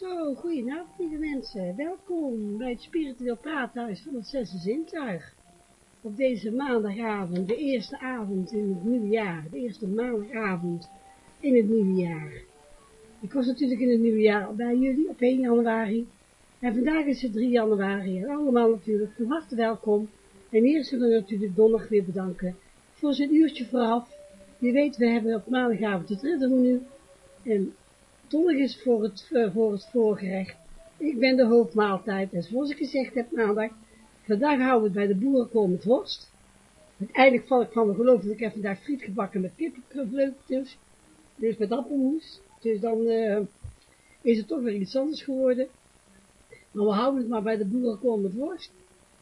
Zo, goedenavond lieve mensen. Welkom bij het Spiritueel Praathuis van het Zesde Zintuig. Op deze maandagavond, de eerste avond in het nieuwe jaar, de eerste maandagavond in het nieuwe jaar. Ik was natuurlijk in het nieuwe jaar bij jullie op 1 januari. En vandaag is het 3 januari en allemaal natuurlijk van harte welkom. En eerst zullen we natuurlijk donderdag weer bedanken voor zijn uurtje vooraf. Je weet, we hebben op maandagavond het riddermenu. En donderdag is voor het, uh, voor het voorgerecht. Ik ben de hoofdmaaltijd. En zoals ik gezegd heb maandag, vandaag houden we het bij de boerenkool met worst. Uiteindelijk val ik van mijn geloof dat ik heb vandaag friet gebakken met kippenvleugels. Dus met appelmoes. Dus dan uh, is het toch weer iets anders geworden. Maar we houden het maar bij de boerenkool met worst.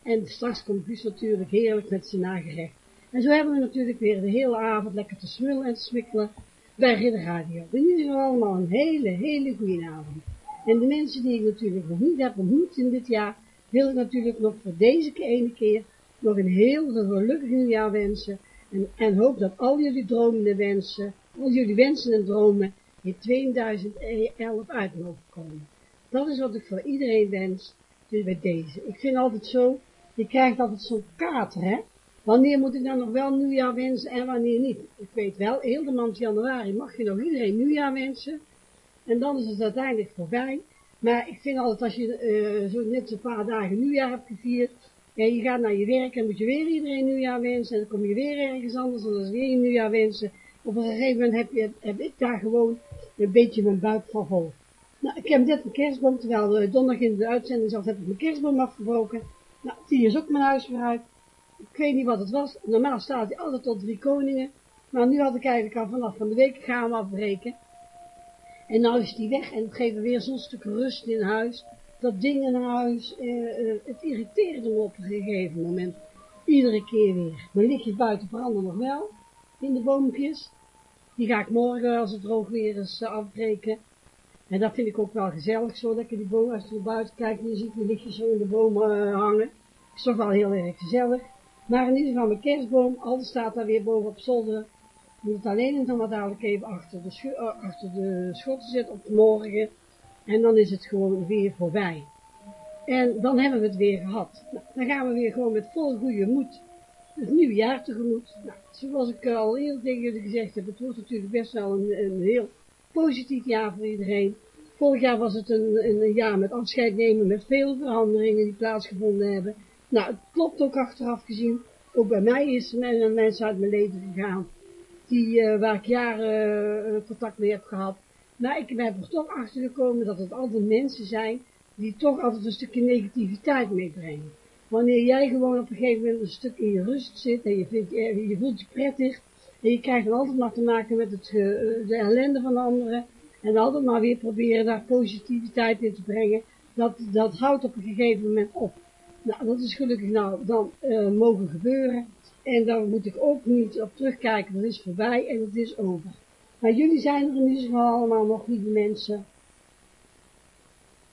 En straks komt Guus natuurlijk heerlijk met zijn nagerecht. En zo hebben we natuurlijk weer de hele avond lekker te smullen en te smikkelen bij Ridder Radio. We jullie allemaal een hele, hele goede avond. En de mensen die ik natuurlijk nog niet heb ontmoet in dit jaar, wil ik natuurlijk nog voor deze ene keer nog een heel gelukkig nieuwjaar wensen. En, en hoop dat al jullie dromen en wensen, al jullie wensen en dromen in 2011 uit mogen komen. Dat is wat ik voor iedereen wens, dus bij deze. Ik vind altijd zo, je krijgt altijd zo'n kater, hè. Wanneer moet ik dan nog wel nieuwjaar wensen en wanneer niet? Ik weet wel, heel de maand januari mag je nog iedereen nieuwjaar wensen. En dan is het uiteindelijk voorbij. Maar ik vind altijd, als je uh, zo net een paar dagen nieuwjaar hebt gevierd, en je gaat naar je werk en moet je weer iedereen nieuwjaar wensen, en dan kom je weer ergens anders, en dan is weer je nieuwjaar wensen. Op een gegeven moment heb, je, heb ik daar gewoon een beetje mijn buik van vol. Nou, ik heb net een kerstboom, terwijl uh, donderdag in de uitzending zat, heb ik mijn kerstboom afgebroken. Nou, die is ook mijn huis vooruit. Ik weet niet wat het was. Normaal staat hij altijd tot drie koningen. Maar nu had ik eigenlijk al vanaf van de week gaan we afbreken. En nou is die weg en het geeft weer zo'n stuk rust in huis. Dat ding in huis, eh, eh, het irriteerde me op een gegeven moment. Iedere keer weer. Mijn lichtjes buiten branden nog wel. In de boompjes. Die ga ik morgen, als het droog weer is, uh, afbreken. En dat vind ik ook wel gezellig, zo dat je die boom, als je naar buiten kijkt en je ziet die lichtjes zo in de bomen hangen. Is toch wel heel erg gezellig. Maar in ieder geval mijn kerstboom, alles staat daar weer boven op zolder. Moet het alleen nog maar dadelijk even achter de, uh, achter de schotten zetten op morgen. En dan is het gewoon weer voorbij. En dan hebben we het weer gehad. Nou, dan gaan we weer gewoon met vol goede moed het nieuwe jaar tegemoet. Nou, zoals ik al eerder tegen jullie gezegd heb, het wordt natuurlijk best wel een, een heel positief jaar voor iedereen. Vorig jaar was het een, een jaar met afscheid nemen, met veel veranderingen die plaatsgevonden hebben. Nou, het klopt ook achteraf gezien. Ook bij mij is een mensen uit mijn leven gegaan, die, uh, waar ik jaren uh, contact mee heb gehad. Maar ik ben er toch achter gekomen dat het altijd mensen zijn die toch altijd een stukje negativiteit meebrengen. Wanneer jij gewoon op een gegeven moment een stuk in je rust zit en je, vindt, je voelt je prettig en je krijgt dan altijd maar te maken met het, de ellende van anderen en altijd maar weer proberen daar positiviteit in te brengen, dat, dat houdt op een gegeven moment op. Nou, dat is gelukkig nou dan uh, mogen gebeuren. En daar moet ik ook niet op terugkijken, dat is voorbij en het is over. Maar jullie zijn er in ieder geval allemaal nog, lieve mensen.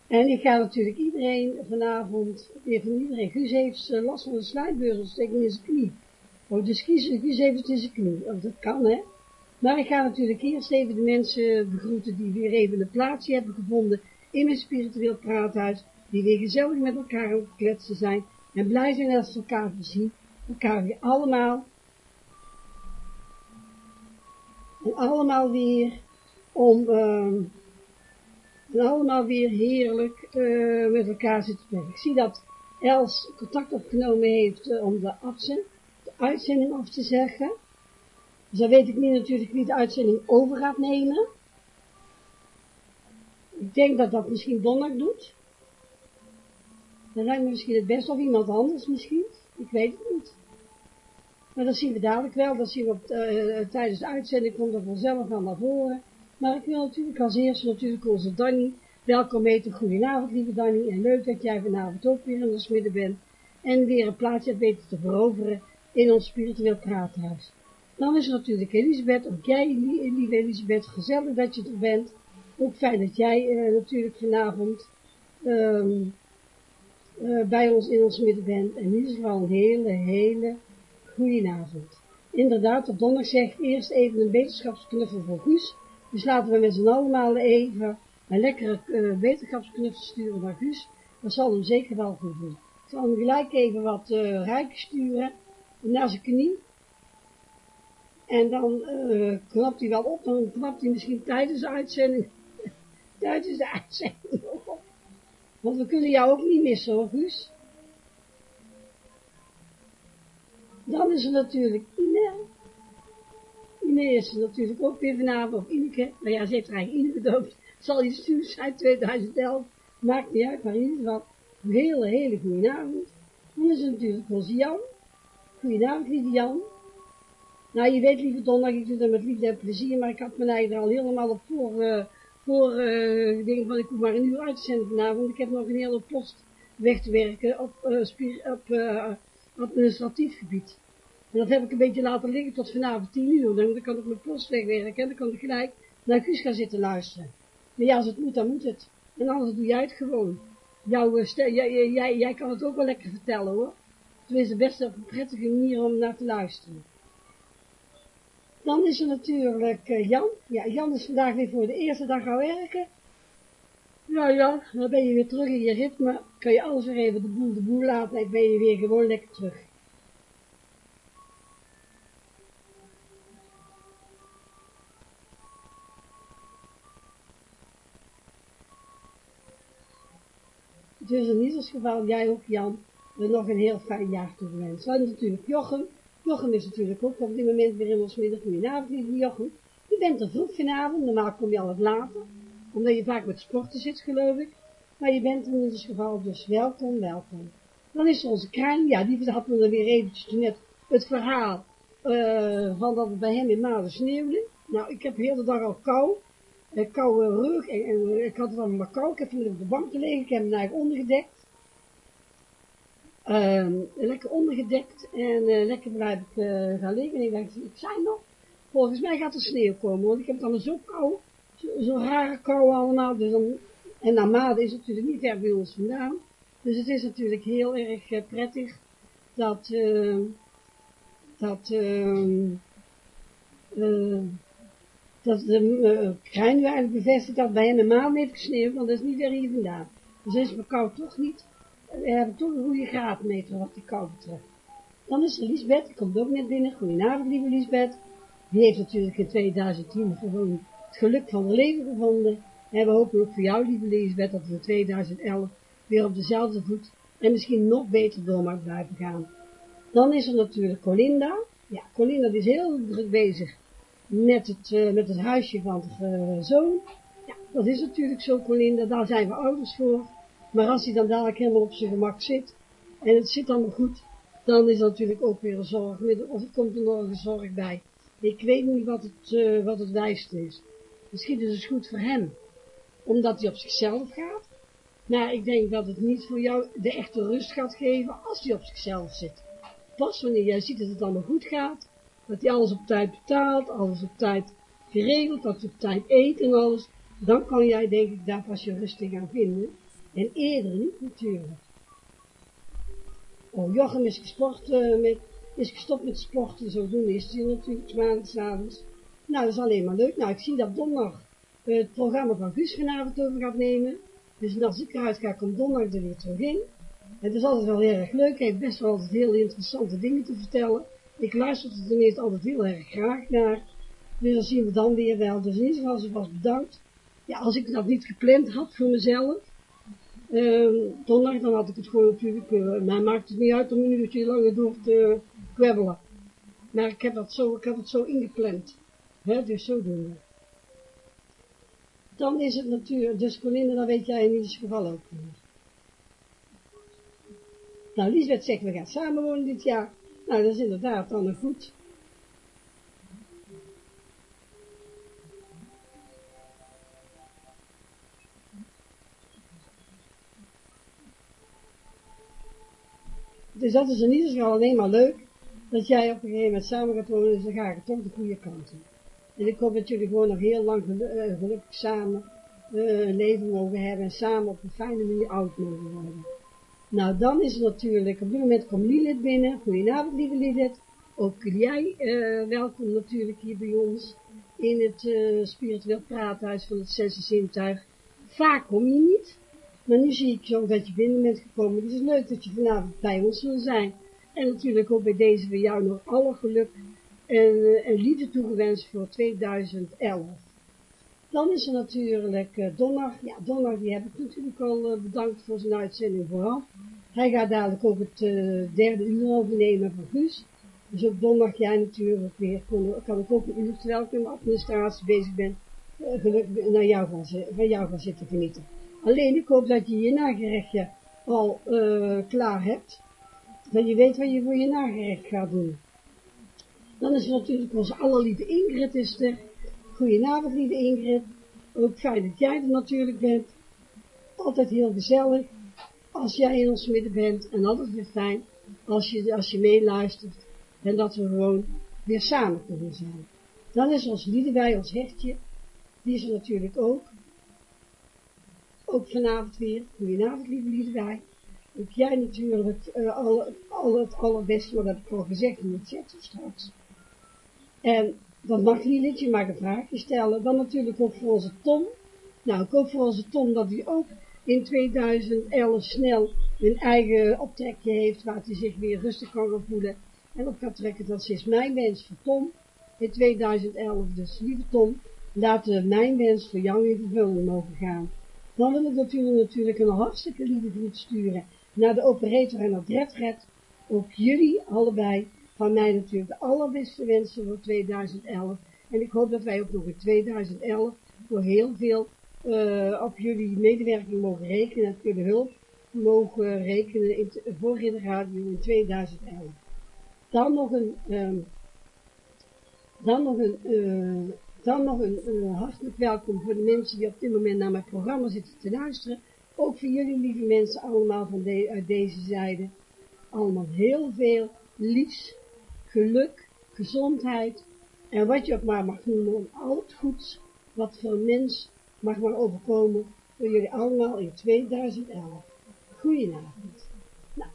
En ik ga natuurlijk iedereen vanavond, weer van iedereen, Guus heeft uh, last van een slijtbeursontsteking in zijn knie. Oh, dus Guus heeft het in zijn knie. Oh, dat kan, hè. Maar ik ga natuurlijk eerst even de mensen begroeten die weer even een plaatsje hebben gevonden in mijn spiritueel praathuis, die weer gezellig met elkaar op kletsen zijn en blij zijn als ze elkaar zien, elkaar weer allemaal en allemaal weer om uh, en allemaal weer heerlijk uh, met elkaar zitten. Ik zie dat Els contact opgenomen heeft uh, om de, afzend, de uitzending af te zeggen. Dus dan weet ik niet natuurlijk wie de uitzending over gaat nemen. Ik denk dat dat misschien Donner doet. Dan lijkt misschien het best of iemand anders misschien. Ik weet het niet. Maar dat zien we dadelijk wel. Dat zien we op, uh, tijdens de uitzending. Komt er vanzelf aan naar voren. Maar ik wil natuurlijk als eerste natuurlijk onze Danny. Welkom heten. Goedenavond lieve Danny. En leuk dat jij vanavond ook weer in ons midden bent. En weer een plaatsje hebt weten te veroveren in ons spiritueel praathuis. Dan is er natuurlijk Elisabeth. Ook jij, lieve Elisabeth. Gezellig dat je er bent. Ook fijn dat jij natuurlijk vanavond um, uh, bij ons in ons midden bent. En in ieder geval een hele, hele goedenavond. Inderdaad, op donderdag zegt eerst even een wetenschapsknuffel voor Guus. Dus laten we met z'n allemaal even een lekkere wetenschapsknuffel sturen naar Guus. Dat zal hem zeker wel goed doen. Ik zal hem gelijk even wat uh, sturen naar zijn knie. En dan knapt hij wel op, dan knapt hij misschien tijdens de uitzending tijdens de uitzending. Want we kunnen jou ook niet missen hoor, Guus. Dan is er natuurlijk Ine. Ine is er natuurlijk ook weer vanavond, of Ineke. Maar ja, ze heeft er eigenlijk Ine gedoopt. Zal je stuur zijn 2011. Maakt niet uit, maar in ieder geval een hele, hele goede avond. Dan is er natuurlijk onze Jan. Goedenavond, lieve Jan. Nou, je weet, lieve donderdag, ik doe dat met liefde en plezier, maar ik had me eigenlijk er al helemaal op voor... Uh, voor, uh, ik denk van ik hoef maar een uur uit te zenden vanavond, ik heb nog een hele post weg te werken op, uh, op uh, administratief gebied. En dat heb ik een beetje laten liggen tot vanavond tien uur, dan kan ik mijn post wegwerken en dan kan ik gelijk naar Guus gaan zitten luisteren. Maar ja, als het moet, dan moet het. En anders doe jij het gewoon. Jouw, jij, jij, jij, kan het ook wel lekker vertellen hoor. Tenminste, best op een prettige manier om naar te luisteren. Dan is er natuurlijk uh, Jan. Ja, Jan is vandaag weer voor de eerste dag gaan werken. Nou ja, dan ben je weer terug in je ritme. Kan je alles weer even de boel de boel laten en ben je weer gewoon lekker terug. Dus in ieder geval, jij ook Jan, nog een heel fijn jaar toegewenst. En natuurlijk Jochem, Jochem is natuurlijk ook op dit moment weer in ons midden. Goedenavond, lieve Jochem. Je bent er vroeg vanavond, normaal kom je al wat later, omdat je vaak met sporten zit, geloof ik. Maar je bent er in ieder geval, dus welkom, welkom. Dan is er onze Krijn, ja, die hadden we er weer eventjes net het verhaal uh, van dat het bij hem in Maden sneeuwde. Nou, ik heb de hele dag al kou, uh, koude rug, en, en, ik had het allemaal kou, ik heb hem op de bank gelegen, ik heb hem eigenlijk ondergedekt. Um, lekker ondergedekt en uh, lekker blijf uh, gaan liggen. En ik denk, ik zei nog, volgens mij gaat er sneeuw komen, want ik heb het allemaal zo koud, zo, zo rare kou allemaal. Dus dan, en Namade is natuurlijk niet ver bij ons vandaan. Dus het is natuurlijk heel erg uh, prettig dat, uh, dat, uh, dat de uh, bevestigt dat bij een maand heeft gesneeuwd, want dat is niet ver hier vandaan. Dus is mijn kou toch niet hebben toch een goede graadmeter wat die kou betreft. Dan is er Lisbeth, die komt ook net binnen. Goedenavond, lieve Lisbeth. Die heeft natuurlijk in 2010 gewoon het geluk van haar leven gevonden. En we hopen ook voor jou, lieve Lisbeth, dat we in 2011 weer op dezelfde voet en misschien nog beter door mag blijven gaan. Dan is er natuurlijk Colinda. Ja, Colinda is heel druk bezig met het, uh, met het huisje van de uh, zoon. Ja, dat is natuurlijk zo, Colinda. Daar zijn we ouders voor. Maar als hij dan dadelijk helemaal op zijn gemak zit, en het zit allemaal goed, dan is dat natuurlijk ook weer een zorg, of het komt er nog een zorg bij. Ik weet niet wat het, uh, wat het wijste is. Misschien is het goed voor hem, omdat hij op zichzelf gaat. Maar ik denk dat het niet voor jou de echte rust gaat geven als hij op zichzelf zit. Pas wanneer jij ziet dat het allemaal goed gaat, dat hij alles op tijd betaalt, alles op tijd geregeld, dat hij op tijd eet en alles, dan kan jij denk ik daar pas je rust in gaan vinden. En eerder niet natuurlijk. Oh, Jochem is gesport uh, met, is gestopt met sporten, zo doen is hij natuurlijk maandagavond. Nou, dat is alleen maar leuk. Nou, ik zie dat donderdag uh, het programma van Guus vanavond over gaat nemen. Dus als ik eruit ga, komt donderdag er weer terug in. Het is altijd wel heel erg leuk. Hij heeft best wel altijd heel interessante dingen te vertellen. Ik luister er ten eerste altijd heel erg graag naar. Dus dan zien we dan weer wel. Dus in ieder geval, ze was bedankt. Ja, als ik dat niet gepland had voor mezelf, donderdag, dan had ik het gewoon natuurlijk, uh, mij maakt het niet uit om een uurtje langer door te kwebbelen. Maar ik heb dat zo, ik heb het zo ingepland. Dus zo doen. Dan is het natuurlijk, dus Colinda, dan weet jij in ieder geval ook. Nou, Lisbeth zegt, we gaan samenwonen dit jaar. Nou, dat is inderdaad dan een goed. Dus dat is in ieder geval alleen maar leuk, dat jij op een gegeven moment samen gaat wonen, dus dan ga toch de goede kant op. En ik hoop dat jullie gewoon nog heel lang eh, gelukkig samen een leven mogen hebben en samen op een fijne manier oud mogen worden. Nou, dan is het natuurlijk, op dit moment komt Lilith binnen. Goedenavond, lieve Lilith. Ook jij uh, welkom natuurlijk hier bij ons in het uh, spiritueel praathuis van het zesde zintuig. Vaak kom je niet, maar nu zie ik zo dat je binnen bent gekomen. Dus het is leuk dat je vanavond bij ons wil zijn. En natuurlijk ook bij deze voor jou nog alle geluk en, uh, en liefde toegewenst voor 2011. Dan is er natuurlijk uh, Donner. Ja, Donner die heb ik natuurlijk al uh, bedankt voor zijn uitzending vooraf. Hij gaat dadelijk ook het derde uur overnemen van Guus. Dus ook donderdag jij natuurlijk weer kon, kan ik ook een uur, terwijl ik in de administratie bezig ben, gelukkig naar jou gaan, van jou gaan zitten genieten. Alleen ik hoop dat je je nagerechtje al klaar hebt. Dat je weet wat je voor je nagerecht gaat doen. Dan is natuurlijk onze allerlieve Ingrid is er. Goedenavond, lieve Ingrid. Ook fijn dat jij er natuurlijk bent. Altijd heel gezellig als jij in ons midden bent. En altijd weer fijn als je, als je meeluistert. En dat we gewoon weer samen kunnen zijn. Dan is ons Liedewij, ons hertje. Die is er natuurlijk ook. Ook vanavond weer. Goedenavond, lieve Liedewij. Ook jij natuurlijk uh, al, al het allerbeste, wat heb ik al gezegd in het chat straks. En dat mag je mag een vraagje stellen. Dan natuurlijk ook voor onze Tom. Nou, ik hoop voor onze Tom dat hij ook in 2011 snel een eigen optrekje heeft, waar hij zich weer rustig kan gaan voelen. En op gaat trekken, dat is mijn wens voor Tom in 2011. Dus lieve Tom, laten mijn wens voor jou in vervulling mogen gaan. Dan wil ik natuurlijk, een hartstikke lieve groet sturen naar de operator en naar Dredred. Ook jullie allebei van mij natuurlijk de allerbeste wensen voor 2011. En ik hoop dat wij ook nog in 2011 voor heel veel uh, op jullie medewerking mogen rekenen en jullie hulp mogen rekenen in, voor in de radio in 2011. Dan nog een, um, dan nog een, uh, dan nog een hartelijk welkom voor de mensen die op dit moment naar mijn programma zitten te luisteren. Ook voor jullie lieve mensen allemaal van uit deze zijde. Allemaal heel veel liefs geluk, gezondheid en wat je ook maar mag noemen, al het goeds wat voor mens mag maar overkomen voor jullie allemaal in 2011. Goedenavond. Nou,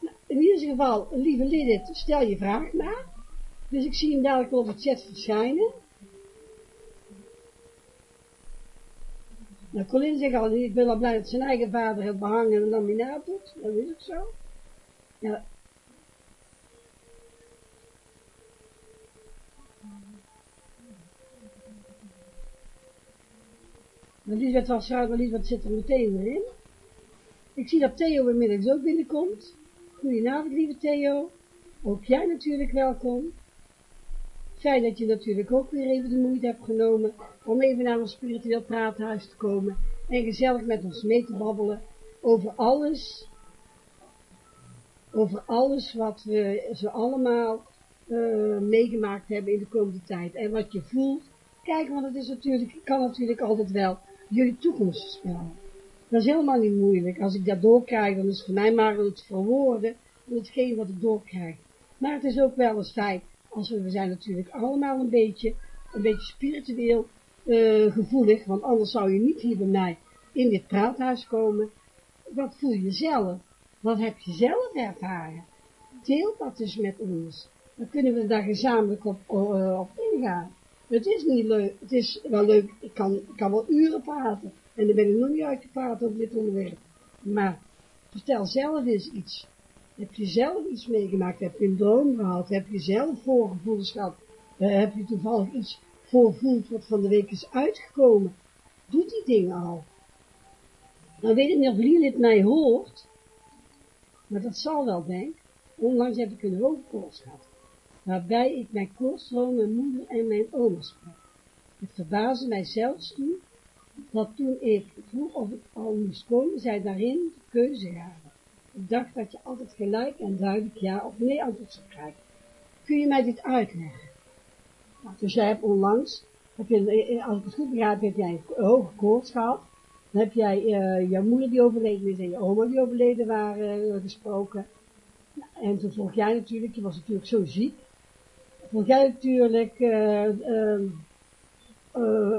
nou, in ieder geval, lieve Lidit, stel je vraag maar. Dus ik zie hem dadelijk op het chat verschijnen. Nou, Colin zegt al, ik ben al blij dat zijn eigen vader het behang en de laminaat doet. Dat is ook zo. Ja, Maar Lisbeth was schouder, maar Lisbeth zit er meteen weer in. Ik zie dat Theo inmiddels ook binnenkomt. Goedenavond, lieve Theo. Ook jij natuurlijk welkom. Fijn dat je natuurlijk ook weer even de moeite hebt genomen om even naar ons spiritueel praathuis te komen en gezellig met ons mee te babbelen over alles, over alles wat we zo allemaal uh, meegemaakt hebben in de komende tijd. En wat je voelt, kijk, want het is natuurlijk, kan natuurlijk altijd wel jullie toekomst voorspellen. Dat is helemaal niet moeilijk. Als ik dat doorkrijg, dan is het voor mij maar het verwoorden van hetgeen wat ik doorkrijg. Maar het is ook wel eens fijn, als we, we zijn natuurlijk allemaal een beetje, een beetje spiritueel uh, gevoelig, want anders zou je niet hier bij mij in dit praathuis komen. Wat voel je zelf? Wat heb je zelf ervaren? Deel dat dus met ons. Dan kunnen we daar gezamenlijk op, uh, op ingaan. Het is niet leuk, het is wel leuk, ik kan, ik kan wel uren praten. En dan ben ik nog niet uitgepraat over dit onderwerp. Maar vertel zelf eens iets. Heb je zelf iets meegemaakt? Heb je een droom gehad? Heb je zelf voorgevoelens gehad? Uh, heb je toevallig iets voorvoeld wat van de week is uitgekomen? Doe die dingen al. Dan weet ik niet of Lilith mij hoort, maar dat zal wel, denk Onlangs heb ik een hoofdkoorts gehad, waarbij ik mijn koortsdroom mijn moeder en mijn oma sprak. Het verbaasde mij zelfs toen, dat toen ik vroeg of ik al moest komen, zij daarin de keuze gaven. Dacht dat je altijd gelijk en duidelijk ja of nee antwoord zou krijgen. Kun je mij dit uitleggen? Nou, dus jij hebt onlangs, heb je, als ik het goed begrijp, heb jij een hoge koorts gehad. Dan heb jij uh, jouw moeder die overleden is en je oma die overleden waren uh, gesproken. En toen vroeg jij natuurlijk, je was natuurlijk zo ziek. Vroeg jij natuurlijk, uh,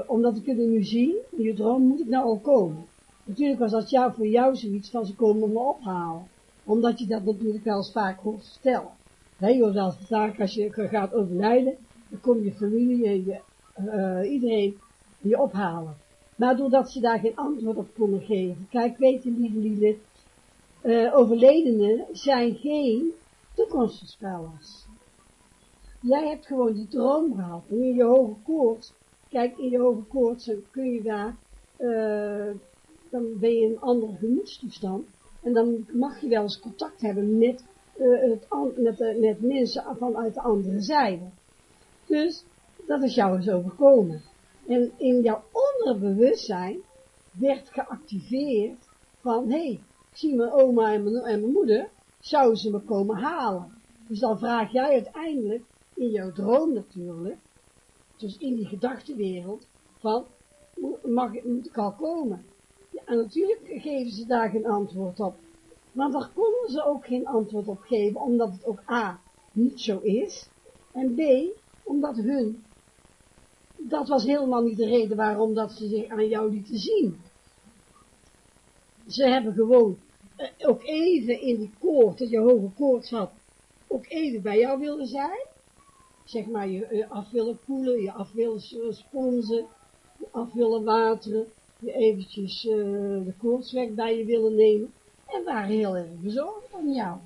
omdat ik kunnen nu zien, in je droom, moet ik nou al komen. Natuurlijk was dat jou, voor jou zoiets van ze komen me ophalen. Omdat je dat natuurlijk wel eens vaak hoort vertellen. He, je hoort wel vaak als je gaat overlijden, dan komt je familie en je, iedereen je ophalen. Maar doordat ze daar geen antwoord op konden geven. Kijk, weten lieve lieve, uh, overledenen zijn geen toekomstvoorspellers. Jij hebt gewoon die droom gehad. En in je hoge koorts, kijk, in je hoge koorts kun je daar, dan ben je in een andere gemoedstoestand. En dan mag je wel eens contact hebben met, uh, het, met, met mensen vanuit de andere zijde. Dus, dat is jou eens overkomen. En in jouw onderbewustzijn werd geactiveerd van, hé, hey, ik zie mijn oma en mijn, en mijn moeder, zouden ze me komen halen? Dus dan vraag jij uiteindelijk, in jouw droom natuurlijk, dus in die gedachtenwereld, van, mag, moet ik al komen? En natuurlijk geven ze daar geen antwoord op. Maar daar konden ze ook geen antwoord op geven, omdat het ook A, niet zo is, en B, omdat hun dat was helemaal niet de reden waarom dat ze zich aan jou lieten zien. Ze hebben gewoon eh, ook even in die koord, dat je hoge koorts had, ook even bij jou willen zijn. Zeg maar, je, af willen koelen, je af willen sponsen, je af willen wateren, eventjes uh, de koortsweg bij je willen nemen. En waren heel erg bezorgd van jou.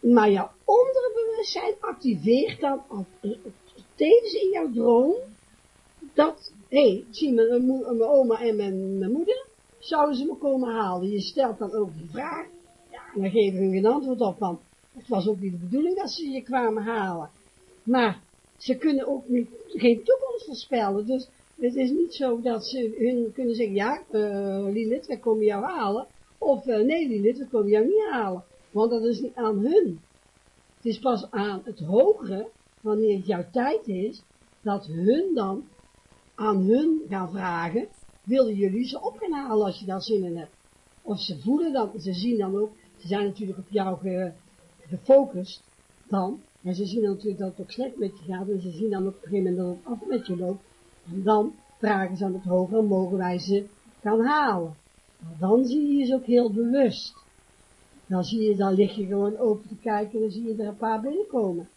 Maar jouw onderbewustzijn activeert dan tevens in jouw droom dat, hé, hey, zie mijn, mijn, oma en mijn, mijn, moeder, zouden ze me komen halen? Je stelt dan ook die vraag, ja, en dan geven hun geen antwoord op, want het was ook niet de bedoeling dat ze je kwamen halen. Maar ze kunnen ook niet, geen toekomst voorspellen, dus het is niet zo dat ze hun kunnen zeggen, ja, uh, Lilith, wij komen jou halen, of uh, nee Lilith, we komen jou niet halen, want dat is niet aan hun. Het is pas aan het hogere, wanneer het jouw tijd is, dat hun dan aan hun gaan vragen, willen jullie ze op gaan halen als je daar zin in hebt? Of ze voelen dan, ze zien dan ook, ze zijn natuurlijk op jou gefocust dan, en ze zien dan natuurlijk dat het ook slecht met je gaat, en ze zien dan op een gegeven moment dat het af met je loopt, en dan vragen ze aan het hoger, mogen wij ze gaan halen. Maar dan zie je ze ook heel bewust. Dan zie je, dan lig je gewoon open te kijken en dan zie je er een paar binnenkomen.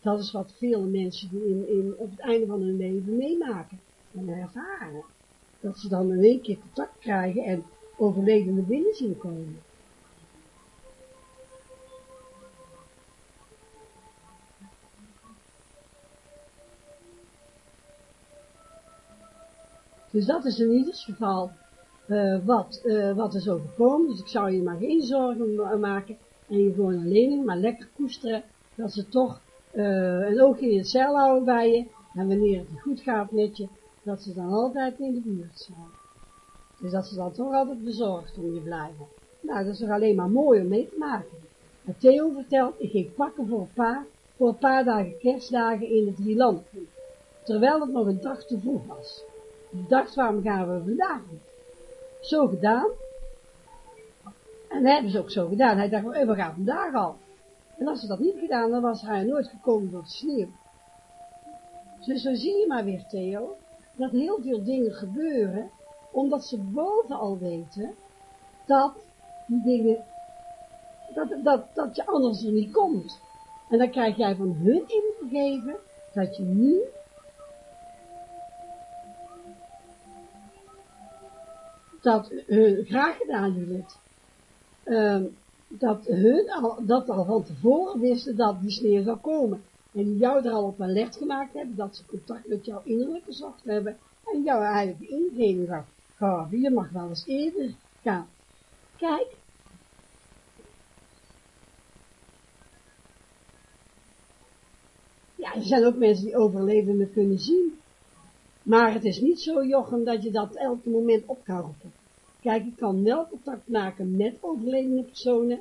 Dat is wat vele mensen in, in, op het einde van hun leven meemaken en ervaren. Dat ze dan in één keer contact krijgen en overledene binnen zien komen. Dus dat is in ieder geval uh, wat, uh, wat is overkomen. Dus ik zou je maar geen zorgen maken en je gewoon alleen maar lekker koesteren dat ze toch een oogje in het cel houden bij je. En wanneer het goed gaat met je, dat ze dan altijd in de buurt zijn. Dus dat ze dan toch altijd bezorgd om je blijven. Nou, dat is toch alleen maar mooi om mee te maken. En Theo vertelt, ik ging pakken voor een paar, voor een paar dagen kerstdagen in het drieland. Terwijl het nog een dag te vroeg was. Dacht, waarom gaan we vandaag niet? Zo gedaan. En dat hebben ze ook zo gedaan. Hij dacht, oh, we gaan vandaag al. En als ze dat niet gedaan, dan was hij nooit gekomen door de sneeuw. Dus zo zie je maar weer, Theo, dat heel veel dingen gebeuren, omdat ze boven al weten, dat die dingen, dat, dat, dat je anders er niet komt. En dan krijg jij van hun ingegeven, dat je nu dat hun graag gedaan jullie uh, dat hun al, dat al van tevoren wisten dat die sneeuw zou komen. En jou er al op alert gemaakt hebben, dat ze contact met jou innerlijk gezocht hebben en jou eigenlijk de ingeving gaven. Je mag wel eens eerder gaan. Kijk. Ja, er zijn ook mensen die overlevenden kunnen zien. Maar het is niet zo, Jochem, dat je dat elk moment op kan roepen. Kijk, ik kan wel contact maken met overledene personen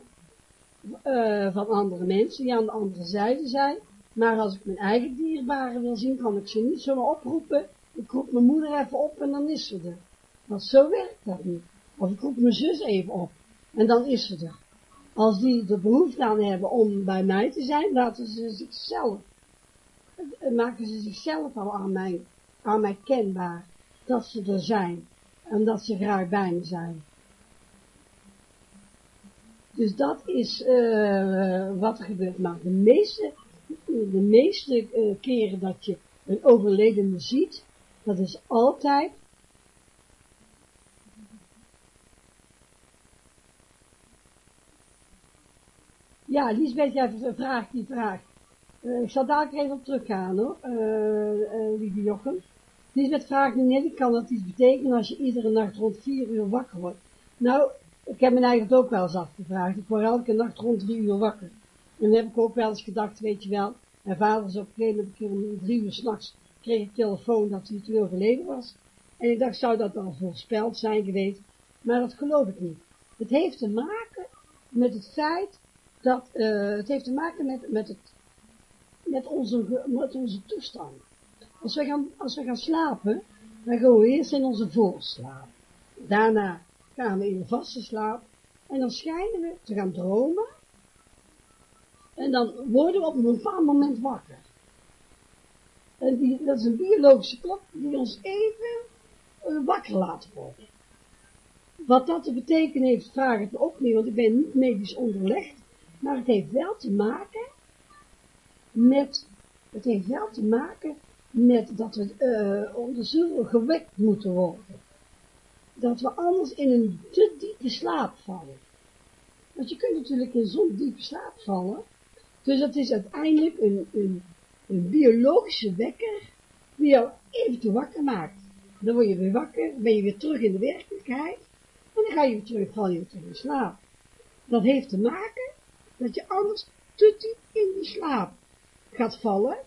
uh, van andere mensen die aan de andere zijde zijn. Maar als ik mijn eigen dierbaren wil zien, kan ik ze niet zomaar oproepen. Ik roep mijn moeder even op en dan is ze er. Want zo werkt dat niet. Of ik roep mijn zus even op en dan is ze er. Als die de behoefte aan hebben om bij mij te zijn, laten ze zichzelf, eh, maken ze zichzelf al aan mij, aan mij kenbaar dat ze er zijn en dat ze graag bij me zijn. Dus dat is uh, wat er gebeurt. Maar de meeste, de meeste uh, keren dat je een overledene ziet, dat is altijd Ja, Lisbeth, jij vraagt die vraag. Uh, ik zal daar even op teruggaan hoor, lieve Jochem. Lisbeth vraagt nu net, kan dat iets betekenen als je iedere nacht rond vier uur wakker wordt? Nou, ik heb me eigenlijk ook wel eens afgevraagd. Ik word elke nacht rond drie uur wakker. En dan heb ik ook wel eens gedacht, weet je wel, mijn vader is op een gegeven moment om drie uur s'nachts kreeg ik telefoon dat hij twee uur geleden was. En ik dacht, zou dat dan voorspeld zijn geweest? Maar dat geloof ik niet. Het heeft te maken met het feit dat, uh, het heeft te maken met, met, het, met, onze, met onze toestand. Als we gaan, als we gaan slapen, dan gaan we eerst in onze voorslaap. Daarna gaan we in de vaste slaap. En dan schijnen we te gaan dromen. En dan worden we op een bepaald moment wakker. En die, dat is een biologische klok die ons even uh, wakker laat worden. Wat dat te betekenen heeft, vraag ik me ook niet, want ik ben niet medisch onderlegd. Maar het heeft wel te maken met, het heeft wel te maken met dat we uh, onder gewekt moeten worden. Dat we anders in een te diepe slaap vallen. Want je kunt natuurlijk in zo'n diepe slaap vallen. Dus dat is uiteindelijk een, een, een biologische wekker die jou even te wakker maakt. Dan word je weer wakker, ben je weer terug in de werkelijkheid. En dan ga je weer terug, val je weer terug in slaap. Dat heeft te maken dat je anders te diep in die slaap gaat vallen.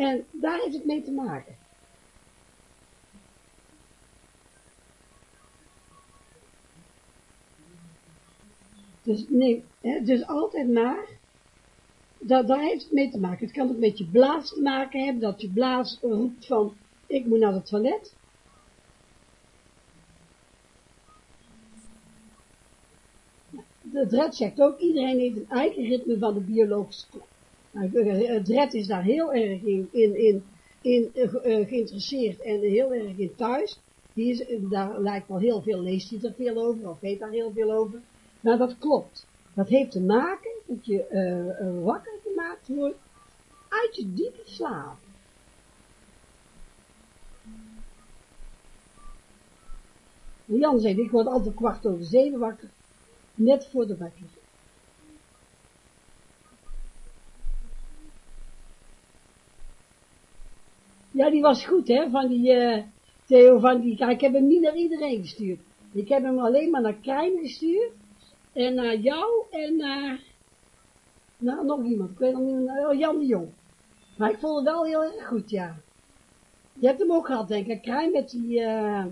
En daar heeft het mee te maken. Dus nee, hè, dus altijd maar, dat, daar heeft het mee te maken. Het kan ook met je blaas te maken hebben, dat je blaas roept van, ik moet naar het toilet. De dret zegt ook, iedereen heeft een eigen ritme van de biologische klok. Nou, het red is daar heel erg in, in, in, in uh, geïnteresseerd en heel erg in thuis. Die is, daar lijkt wel heel veel, leest hij er veel over, of weet daar heel veel over. Maar dat klopt. Dat heeft te maken dat je uh, wakker gemaakt wordt uit je diepe slaap. Jan zegt, ik word altijd kwart over zeven wakker, net voor de wekker. Ja, die was goed, hè, van die uh, Theo van die... ik heb hem niet naar iedereen gestuurd. Ik heb hem alleen maar naar Krijn gestuurd. En naar jou en naar... Nou, nog iemand. Ik weet nog niet. Oh, Jan de Jong. Maar ik vond het wel heel erg goed, ja. Je hebt hem ook gehad, denk ik. Krijn met die... Uh...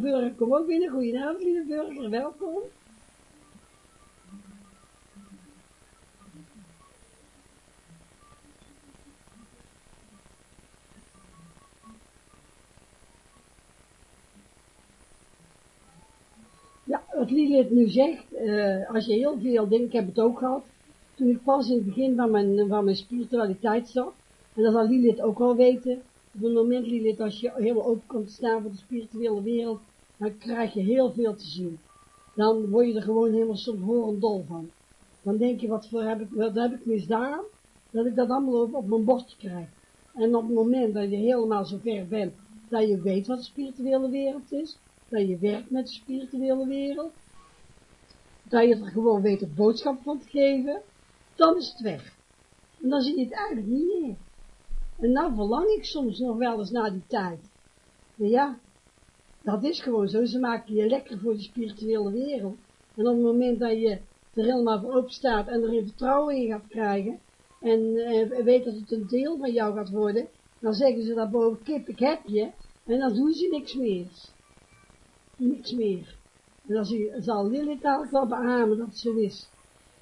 Burger, kom ook binnen. Goedenavond, lieve burger. Welkom. Wat Lilith nu zegt, uh, als je heel veel dingen, ik heb het ook gehad, toen ik pas in het begin van mijn, van mijn spiritualiteit zat, en dat zal Lilith ook wel weten, op het moment Lilith, als je heel open komt staan voor de spirituele wereld, dan krijg je heel veel te zien. Dan word je er gewoon helemaal soms horendol van. Dan denk je, wat, voor heb ik, wat heb ik misdaan, dat ik dat allemaal op, op mijn bordje krijg. En op het moment dat je helemaal zover bent, dat je weet wat de spirituele wereld is, dat je werkt met de spirituele wereld, dat je er gewoon weet een boodschap van te geven, dan is het weg. En dan zie je het eigenlijk niet meer. En nou verlang ik soms nog wel eens naar die tijd. Maar ja, dat is gewoon zo. Ze maken je lekker voor de spirituele wereld. En op het moment dat je er helemaal voor open staat en er vertrouwen in gaat krijgen, en eh, weet dat het een deel van jou gaat worden, dan zeggen ze daarboven, kip, ik heb je, en dan doen ze niks meer. Niks meer. En dan zal Lilith dadelijk wel beamen dat het zo is.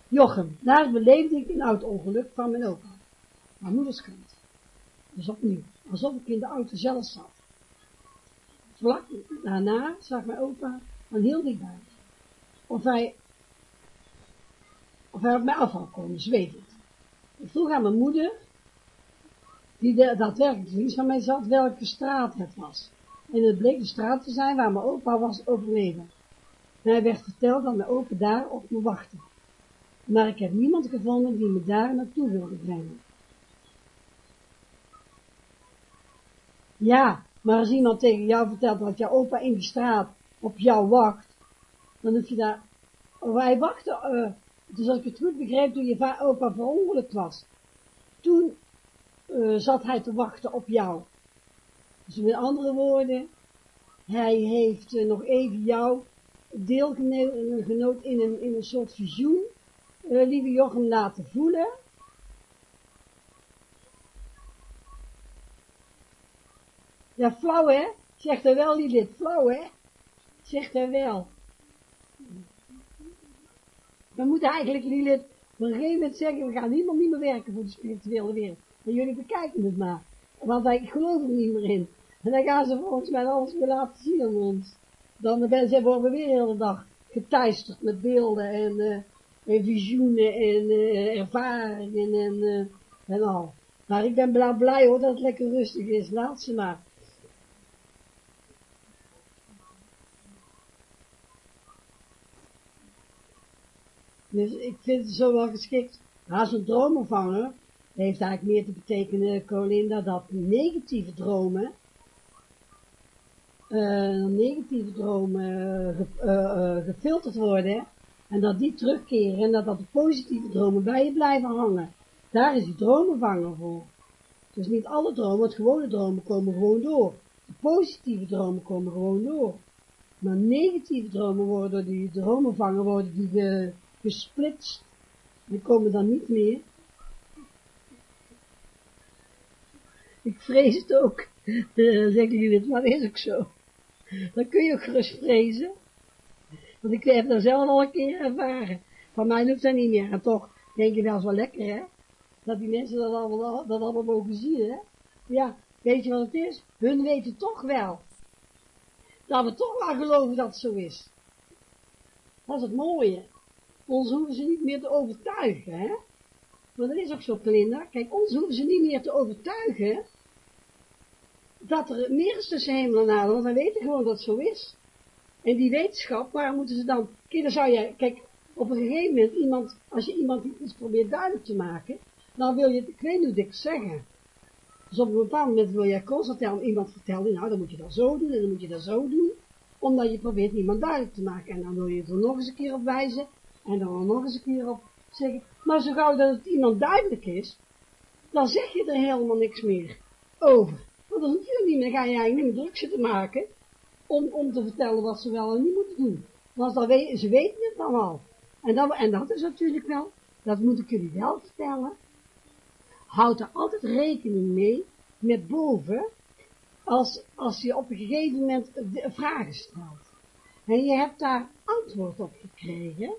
Jochem, daar beleefde ik een oud ongeluk van mijn opa. Mijn moederskant. Dus opnieuw, alsof ik in de auto zelf zat. Vlak daarna zag mijn opa van heel dichtbij. Of hij, of hij op mij af zou komen, zwevend. Ik vroeg aan mijn moeder, die de, daadwerkelijk links van mij zat, welke straat het was. En het bleek de straat te zijn waar mijn opa was overleden. En hij werd verteld dat mijn opa daar op me wachtte. Maar ik heb niemand gevonden die me daar naartoe wilde brengen. Ja, maar als iemand tegen jou vertelt dat jouw opa in de straat op jou wacht, dan hoef je daar, oh, hij wachtte, uh, dus als ik het goed begreep, toen je opa verongelukt was, toen uh, zat hij te wachten op jou. Dus met andere woorden, hij heeft uh, nog even jou deelgenoot in een, in een soort visioen, lieve Jochem, laten voelen, Ja, flauw hè? Zegt er wel, dit flauw hè? Zegt er wel. We moeten eigenlijk, Lilith, op een gegeven moment zeggen, we gaan helemaal niet meer werken voor de spirituele wereld. Maar jullie bekijken het maar. Want ik geloof er niet meer in. En dan gaan ze volgens mij alles weer laten zien aan ons. Dan worden we weer de hele dag geteisterd met beelden en, uh, en visioenen en uh, ervaringen en, uh, en al. Maar ik ben blij, hoor dat het lekker rustig is. Laat ze maar. Dus ik vind het zo wel geschikt. Maar zo'n dromenvanger heeft eigenlijk meer te betekenen, Colinda, dat negatieve dromen, uh, negatieve dromen uh, gefilterd worden en dat die terugkeren en dat, dat de positieve dromen bij je blijven hangen. Daar is die dromenvanger voor. Dus niet alle dromen, het gewone dromen komen gewoon door. De positieve dromen komen gewoon door. Maar negatieve dromen worden door die dromenvanger worden die gesplitst. Die komen dan niet meer. Ik vrees het ook. Uh, zeggen jullie het, maar dat is ook zo. Dan kun je ook gerust vrezen. Want ik heb dat zelf al een keer ervaren. Van mij hoeft dat niet meer. En toch denk je wel zo lekker, hè. Dat die mensen dat allemaal, dat allemaal mogen zien, hè. Ja, weet je wat het is? Hun weten toch wel. Dat we toch wel geloven dat het zo is. Dat is het mooie. Ons hoeven ze niet meer te overtuigen, hè. Maar dat is ook zo, Pelinda. Kijk, ons hoeven ze niet meer te overtuigen dat er meer is tussen hemel en aarde, want wij weten gewoon dat het zo is. En die wetenschap, waar moeten ze dan... Kijk, dan zou je, kijk, op een gegeven moment, iemand, als je iemand iets probeert duidelijk te maken, dan wil je, ik weet niet hoe ik zeggen. Dus op een bepaald moment wil je constant aan iemand vertellen, nou, dan moet je dat zo doen, en dan moet je dat zo doen, omdat je probeert iemand duidelijk te maken. En dan wil je er nog eens een keer op wijzen, en dan nog eens een keer op zeggen. Maar zo gauw dat het iemand duidelijk is, dan zeg je er helemaal niks meer over. Dan er niet meer, ga je eigenlijk druk zitten maken, om, om te vertellen wat ze wel en niet moeten doen. Want dan weten, ze weten het dan al. En dat, en dat is natuurlijk wel, dat moet ik jullie wel vertellen, houd er altijd rekening mee, met boven, als, als je op een gegeven moment vragen stelt, en je hebt daar antwoord op gekregen,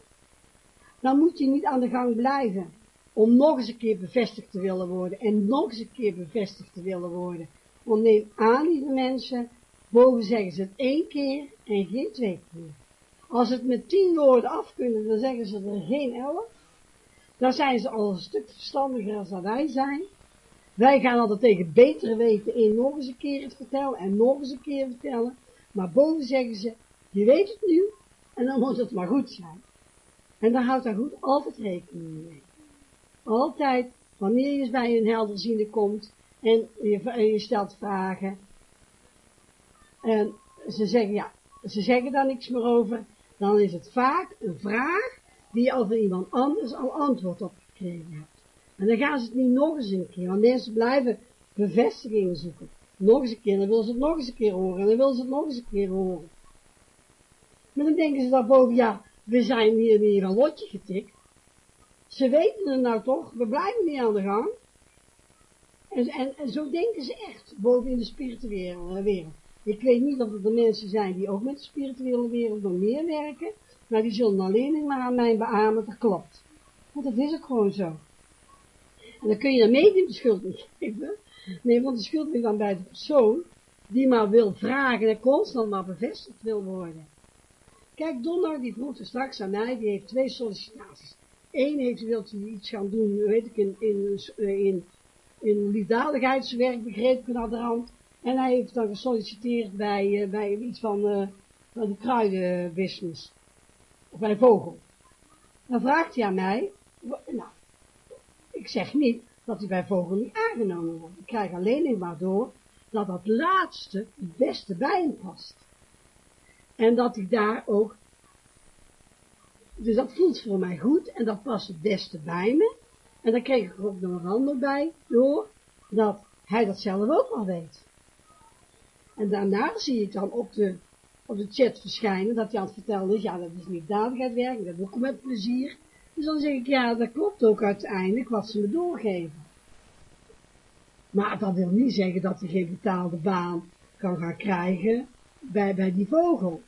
dan moet je niet aan de gang blijven om nog eens een keer bevestigd te willen worden en nog eens een keer bevestigd te willen worden. Want neem aan, lieve mensen, boven zeggen ze het één keer en geen twee keer. Als het met tien woorden af kunnen, dan zeggen ze er geen elf. Dan zijn ze al een stuk verstandiger dan wij zijn. Wij gaan altijd tegen betere weten in nog eens een keer het vertellen en nog eens een keer vertellen. Maar boven zeggen ze, je weet het nu en dan moet het maar goed zijn. En dan houdt daar goed altijd rekening mee. Altijd, wanneer je bij een helderziende komt en je, stelt vragen. En ze zeggen, ja, ze zeggen daar niks meer over. Dan is het vaak een vraag die je al van iemand anders al antwoord op gekregen hebt. En dan gaan ze het niet nog eens een keer, want mensen blijven bevestigingen zoeken. Nog eens een keer, dan willen ze het nog eens een keer horen, en dan willen ze het nog eens een keer horen. Maar dan denken ze daarboven, ja, we zijn hier weer een lotje getikt. Ze weten het nou toch, we blijven niet aan de gang. En, zo denken ze echt, boven in de spirituele wereld. Ik weet niet of er mensen zijn die ook met de spirituele wereld nog meer werken, maar die zullen alleen maar aan mij beamen, dat klopt. Want dat is ook gewoon zo. En dan kun je medium de schuld niet geven. Nee, want de schuld ligt dan bij de persoon die maar wil vragen en constant maar bevestigd wil worden. Kijk, Donner die vroeg er straks aan mij, die heeft twee sollicitaties. Eén heeft, wilt hij iets gaan doen, weet ik, in, in, in, in liefdadigheidswerk, begreep ik de hand. En hij heeft dan gesolliciteerd bij, uh, bij iets van, uh, van de kruidenbusiness. Of bij Vogel. Dan vraagt hij aan mij, nou, ik zeg niet dat hij bij Vogel niet aangenomen wordt. Ik krijg alleen maar door dat dat laatste het beste bij hem past. En dat ik daar ook, dus dat voelt voor mij goed en dat past het beste bij me. En dan kreeg ik ook nog een ander bij, door dat hij dat zelf ook al weet. En daarna zie ik dan op de, op de chat verschijnen, dat hij aan het vertellen is, ja, dat is niet dadelijkheid werken, dat doe ik met plezier. Dus dan zeg ik, ja, dat klopt ook uiteindelijk wat ze me doorgeven. Maar dat wil niet zeggen dat hij geen betaalde baan kan gaan krijgen bij, bij die vogel.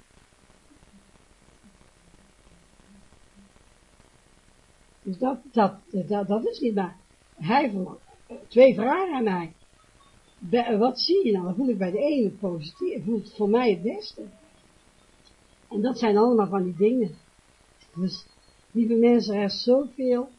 Dus dat, dat, dat, dat is niet waar. Hij vroeg twee vragen aan mij. wat zie je nou? Dan voel ik bij de ene positief, voelt voor mij het beste. En dat zijn allemaal van die dingen. Dus, lieve mensen, er is zoveel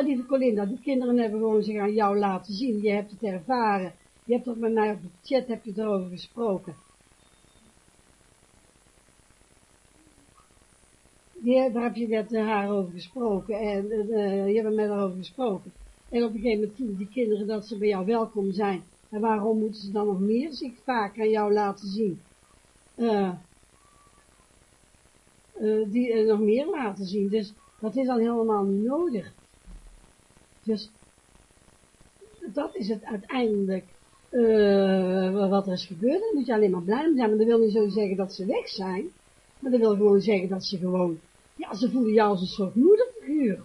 Nou, lieve Colinda, die kinderen hebben gewoon zich aan jou laten zien. Je hebt het ervaren. Je hebt ook met mij op de chat heb je erover gesproken. Daar heb je met haar over gesproken en uh, je hebt met haar over gesproken. En op een gegeven moment voelen die kinderen dat ze bij jou welkom zijn. En waarom moeten ze dan nog meer zich vaak aan jou laten zien? Uh, uh, die nog meer laten zien. Dus dat is dan helemaal niet nodig. Dus dat is het uiteindelijk uh, wat er is gebeurd. Dan moet je alleen maar blij zijn. Maar dat wil niet zo zeggen dat ze weg zijn. Maar dat wil gewoon zeggen dat ze gewoon, ja, ze voelen jou als een soort moederfiguur.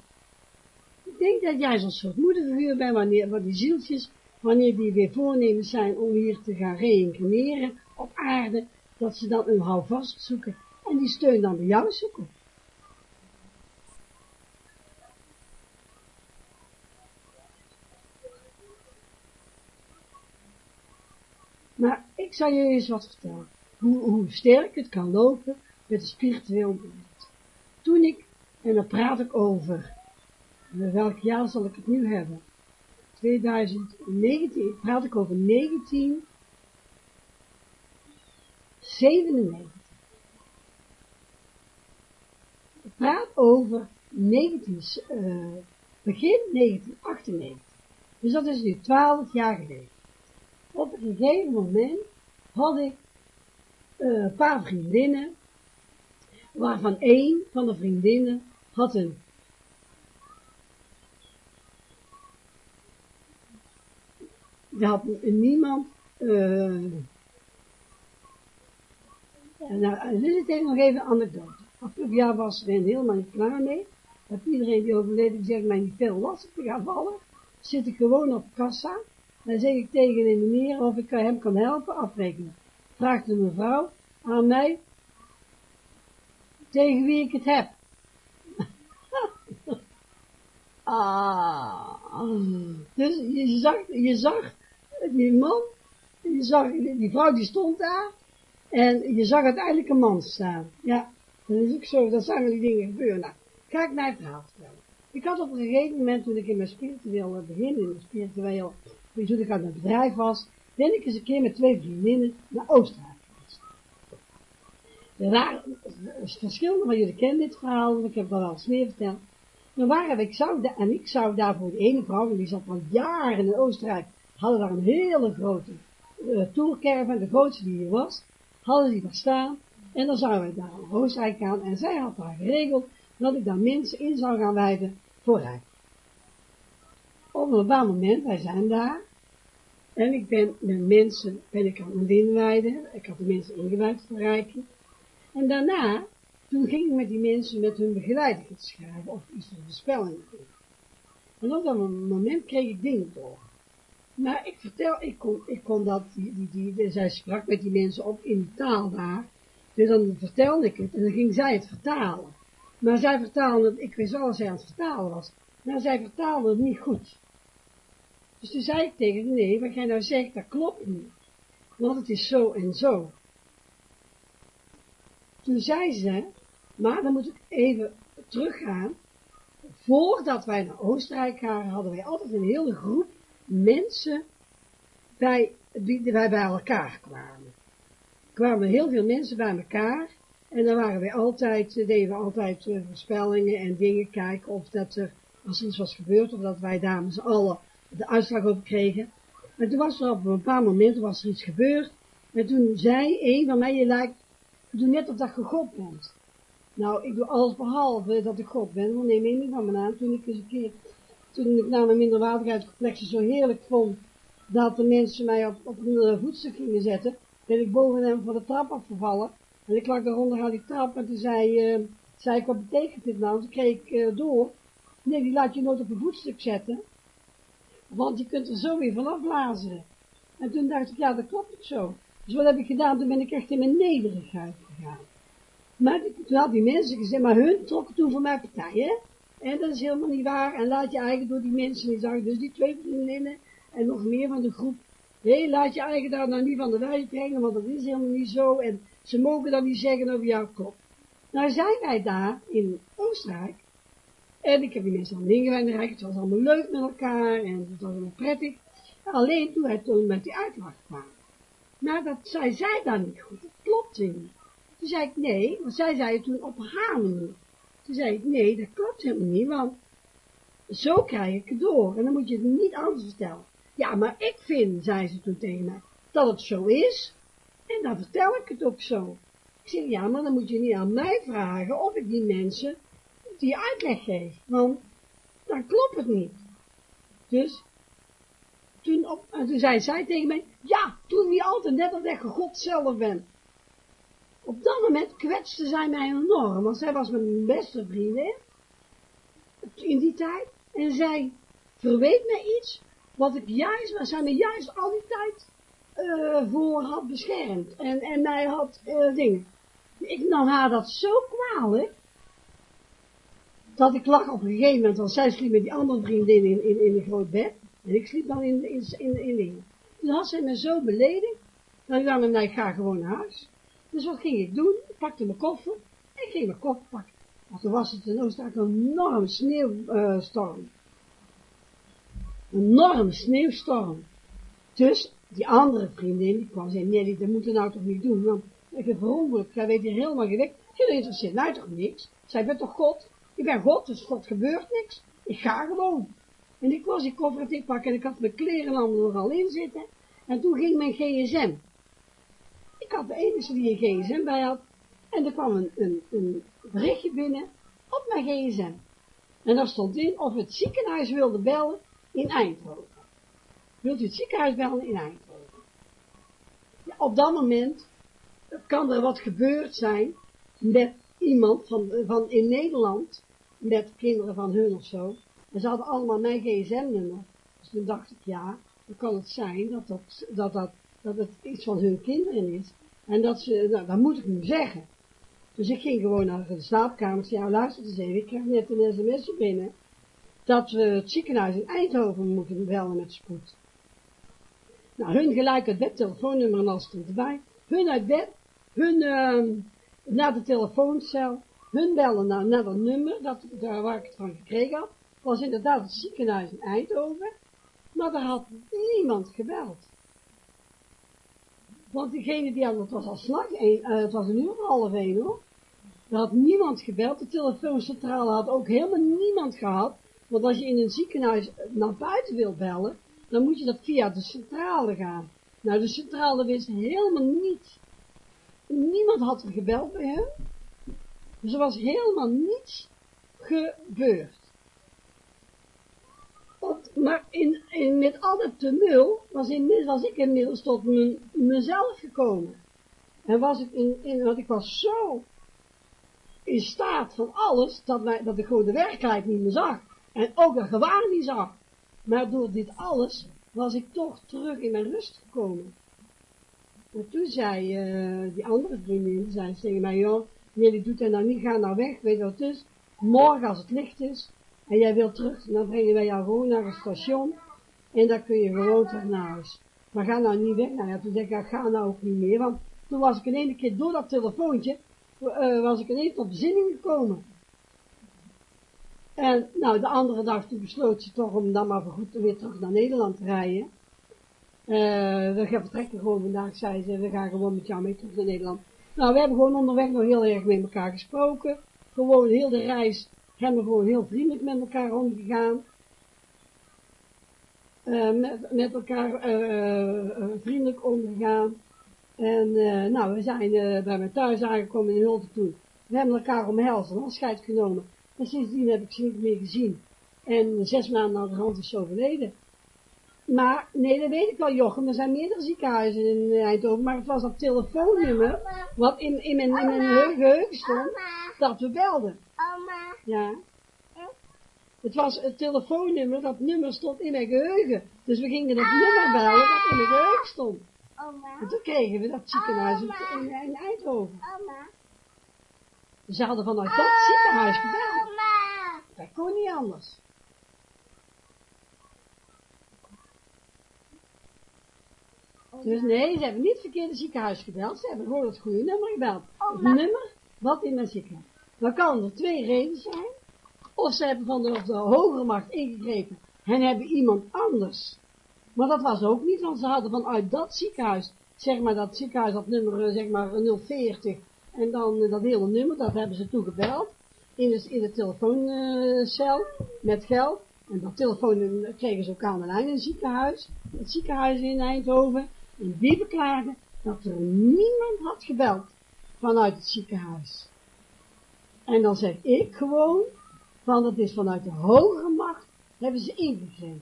Ik denk dat jij zo'n soort moederfiguur bent, wanneer, wat die zieltjes, wanneer die weer voornemens zijn om hier te gaan reïncarneren op aarde, dat ze dan een houvast zoeken en die steun dan bij jou zoeken. Maar ik zal je eens wat vertellen. Hoe, hoe sterk het kan lopen met de spiritueel wereld. Toen ik, en dan praat ik over, welk jaar zal ik het nu hebben? 2019, praat ik over 1997. Ik praat over 19, uh, begin 1998. Dus dat is nu 12 jaar geleden op een gegeven moment had ik uh, een paar vriendinnen, waarvan één van de vriendinnen had een die had niemand uh, nou, dit is nog even een anekdote. Afgelopen jaar was er helemaal niet klaar mee. Dat iedereen die overleden zegt mij niet veel lastig te gaan vallen. Zit ik gewoon op kassa. Dan zeg ik tegen een meneer of ik hem kan helpen afrekenen. Vraagt de mevrouw aan mij tegen wie ik het heb. ah, dus je zag, je zag die man, je zag, die vrouw die stond daar, en je zag uiteindelijk een man staan. Ja, dat is ook zo, dat zijn die dingen gebeuren. Nou, ga ik verhaal vertellen. Ik had op een gegeven moment, toen ik in mijn spiritueel begin, in mijn spiritueel, toen ik aan het bedrijf was, ben ik eens een keer met twee vriendinnen naar Oostenrijk geweest. Waren verschillende, maar jullie kennen dit verhaal, want ik heb dat al eens meer verteld. Dan waren ik zou en ik zou daar voor de ene vrouw, die zat al jaren in Oostenrijk, hadden daar een hele grote uh, tourcaravan, de grootste die er was, hadden die daar staan, en dan zouden we naar Oostenrijk gaan, en zij had daar geregeld, dat ik daar mensen in zou gaan wijden voor Rijk. Op een bepaald moment, wij zijn daar, en ik ben met mensen, ben ik aan het inwijden, ik had de mensen ingewijd voor Rijken, en daarna, toen ging ik met die mensen met hun begeleider schrijven, of iets van spelling. En op dat moment kreeg ik dingen door. Maar ik vertel, ik kon, ik kon dat, die, die, die, zij sprak met die mensen op in taal daar, dus dan vertelde ik het, en dan ging zij het vertalen. Maar zij vertaalde het, ik wist wel dat zij aan het vertalen was, maar zij vertaalde het niet goed. Dus toen zei ik tegen nee, wat jij nou zegt, dat klopt niet. Want het is zo en zo. Toen zei ze, maar dan moet ik even teruggaan. Voordat wij naar Oostenrijk gaan, hadden wij altijd een hele groep mensen bij, die wij bij elkaar kwamen. Er kwamen heel veel mensen bij elkaar. En dan waren wij altijd, deden we altijd uh, voorspellingen en dingen kijken of dat er, als iets was gebeurd, of dat wij dames alle de uitslag op kregen. En toen was er op een paar momenten was er iets gebeurd. En toen zei een van mij, je lijkt, doe net of dat je God bent. Nou, ik doe alles behalve dat ik God ben, want neem één van me aan. Toen ik eens een keer, toen ik na mijn minderwaardigheidscomplexen zo heerlijk vond, dat de mensen mij op, op een voetstuk gingen zetten, ben ik boven hem van de trap afgevallen. En ik lag daaronder aan die trap en toen zei, uh, zei ik, wat betekent dit nou? Toen kreeg ik uh, door, nee, die laat je nooit op een voetstuk zetten want je kunt er zo weer vanaf blazen. En toen dacht ik, ja, dat klopt ook zo. Dus wat heb ik gedaan? Toen ben ik echt in mijn nederigheid gegaan. Maar toen had die mensen gezegd, maar hun trokken toen voor mij partij, hè? En dat is helemaal niet waar. En laat je eigen door die mensen niet zeggen, dus die twee vriendinnen en nog meer van de groep. Hé, laat je eigen daar nou niet van de wijze brengen, want dat is helemaal niet zo. En ze mogen dan niet zeggen over jouw kop. Nou zijn wij daar in Oostenrijk en ik heb die mensen aan ingewijd het was allemaal leuk met elkaar en het was allemaal prettig. Alleen toen hij toen met die uitleg kwam. Maar dat zei zij dan niet goed, dat klopt niet. Toen zei ik nee, want zij zei het toen op haar manier. Toen zei ik nee, dat klopt helemaal niet, want zo krijg ik het door en dan moet je het niet anders vertellen. Ja, maar ik vind, zei ze toen tegen mij, dat het zo is en dan vertel ik het ook zo. Ik zeg, ja, maar dan moet je niet aan mij vragen of ik die mensen die uitleg geeft, want dan klopt het niet. Dus, toen, op, en toen zei zij tegen mij, ja, toen wie altijd net als je God zelf bent. Op dat moment kwetste zij mij enorm, want zij was mijn beste vriendin, in die tijd, en zij verweet mij iets, wat ik juist, waar zij me juist al die tijd uh, voor had beschermd, en, en mij had uh, dingen. Ik nam haar dat zo kwalijk, dat ik lag op een gegeven moment, want zij sliep met die andere vriendin in, in, in een groot bed, en ik sliep dan in, in, in, in. Toen had zij me zo beledigd, dat ik dacht, nou, ik ga gewoon naar huis. Dus wat ging ik doen? Ik pakte mijn koffer, en ik ging mijn koffer pakken. Want toen was het in Oostenrijk een enorme sneeuwstorm. een enorme sneeuwstorm. Dus, die andere vriendin, die kwam zeggen, nee, dat moet je nou toch niet doen, want ik heb verongelukt, jij weet hier helemaal gewekt, je interesseert mij toch niks? Zij bent toch God? Ik ben God, dus God gebeurt niks. Ik ga gewoon. En ik was die koffer ik pakken en ik had mijn kleren er al in zitten. En toen ging mijn gsm. Ik had de enige die een gsm bij had. En er kwam een, een, een berichtje binnen op mijn gsm. En daar stond in of het ziekenhuis wilde bellen in Eindhoven. Wilt u het ziekenhuis bellen in Eindhoven? Ja, op dat moment kan er wat gebeurd zijn met iemand van, van in Nederland, met kinderen van hun of zo. En ze hadden allemaal mijn gsm-nummer. Dus toen dacht ik, ja, dan kan het zijn dat, dat, dat, dat, het iets van hun kinderen is. En dat ze, nou, dat moet ik nu zeggen. Dus ik ging gewoon naar de slaapkamer. Ik zei, ja, luister eens even, ik krijg net een sms binnen. Dat we het ziekenhuis in Eindhoven moeten bellen met spoed. Nou, hun gelijk het bed, telefoonnummer en alles erbij. Hun uit bed, hun uh, naar de telefooncel, hun bellen naar, dat nummer, dat, daar waar ik het van gekregen had, was inderdaad het ziekenhuis in Eindhoven, maar daar had niemand gebeld. Want diegene die had, het was al slag, uh, het was een uur of half één hoor. Er had niemand gebeld, de telefooncentrale had ook helemaal niemand gehad, want als je in een ziekenhuis naar buiten wil bellen, dan moet je dat via de centrale gaan. Nou, de centrale wist helemaal niet. Niemand had er gebeld bij hem. Dus er was helemaal niets gebeurd. maar in, in, met al dat tumul was, was ik inmiddels tot mijn, mezelf gekomen. En was ik in, in, want ik was zo in staat van alles, dat, wij, dat ik de werkelijkheid niet meer zag. En ook de gewaar niet zag. Maar door dit alles was ik toch terug in mijn rust gekomen. En toen zei uh, die andere vriendin, zei tegen mij, joh, jullie doet dat nou niet, ga nou weg, weet je wat het is? Morgen als het licht is, en jij wilt terug, dan brengen wij jou gewoon naar het station, en dan kun je gewoon terug naar huis. Maar ga nou niet weg. Nou ja, toen zei ik, ga nou ook niet meer, want toen was ik in één keer door dat telefoontje, uh, was ik ineens tot bezinning gekomen. En nou, de andere dag toen besloot ze toch om dan maar goed weer terug naar Nederland te rijden. We gaan vertrekken gewoon vandaag, zei ze, we gaan gewoon met jou mee terug naar Nederland. Nou, we hebben gewoon onderweg nog heel erg met elkaar gesproken. Gewoon heel de reis hebben we gewoon heel vriendelijk met elkaar omgegaan. Uh, met, elkaar uh, vriendelijk omgegaan. En nou, we zijn bij mijn thuis aangekomen in Hulten toen. We hebben elkaar omhelzen, afscheid genomen. En sindsdien heb ik ze niet meer gezien. En zes maanden na de is ze overleden. Maar, nee, dat weet ik wel, Jochem. Er zijn meerdere ziekenhuizen in Eindhoven. Maar het was dat telefoonnummer, wat in, in mijn, in mijn geheugen stond, dat we belden. Oma. Ja. Het was het telefoonnummer, dat nummer stond in mijn geheugen. Dus we gingen dat nummer bellen, dat in mijn geheugen stond. Oma. En toen kregen we dat ziekenhuis in, in, in Eindhoven. Oma. Ze hadden vanuit dat ziekenhuis gebeld. Oma. Dat kon niet anders. Dus nee, ze hebben niet het verkeerde ziekenhuis gebeld. Ze hebben gewoon het goede nummer gebeld. Het nummer wat in het ziekenhuis. Dan kan er twee redenen zijn. Of ze hebben van de, de hogere macht ingegrepen en hebben iemand anders. Maar dat was ook niet, want ze hadden vanuit dat ziekenhuis, zeg maar dat ziekenhuis, dat nummer, zeg maar 040, en dan dat hele nummer, dat hebben ze toegebeld, in de, in de telefooncel, met geld, en dat telefoon kregen ze ook aan de lijn in het ziekenhuis, het ziekenhuis in Eindhoven, en die verklaarden dat er niemand had gebeld vanuit het ziekenhuis. En dan zeg ik gewoon, van dat is vanuit de hogere macht, hebben ze ingegrepen.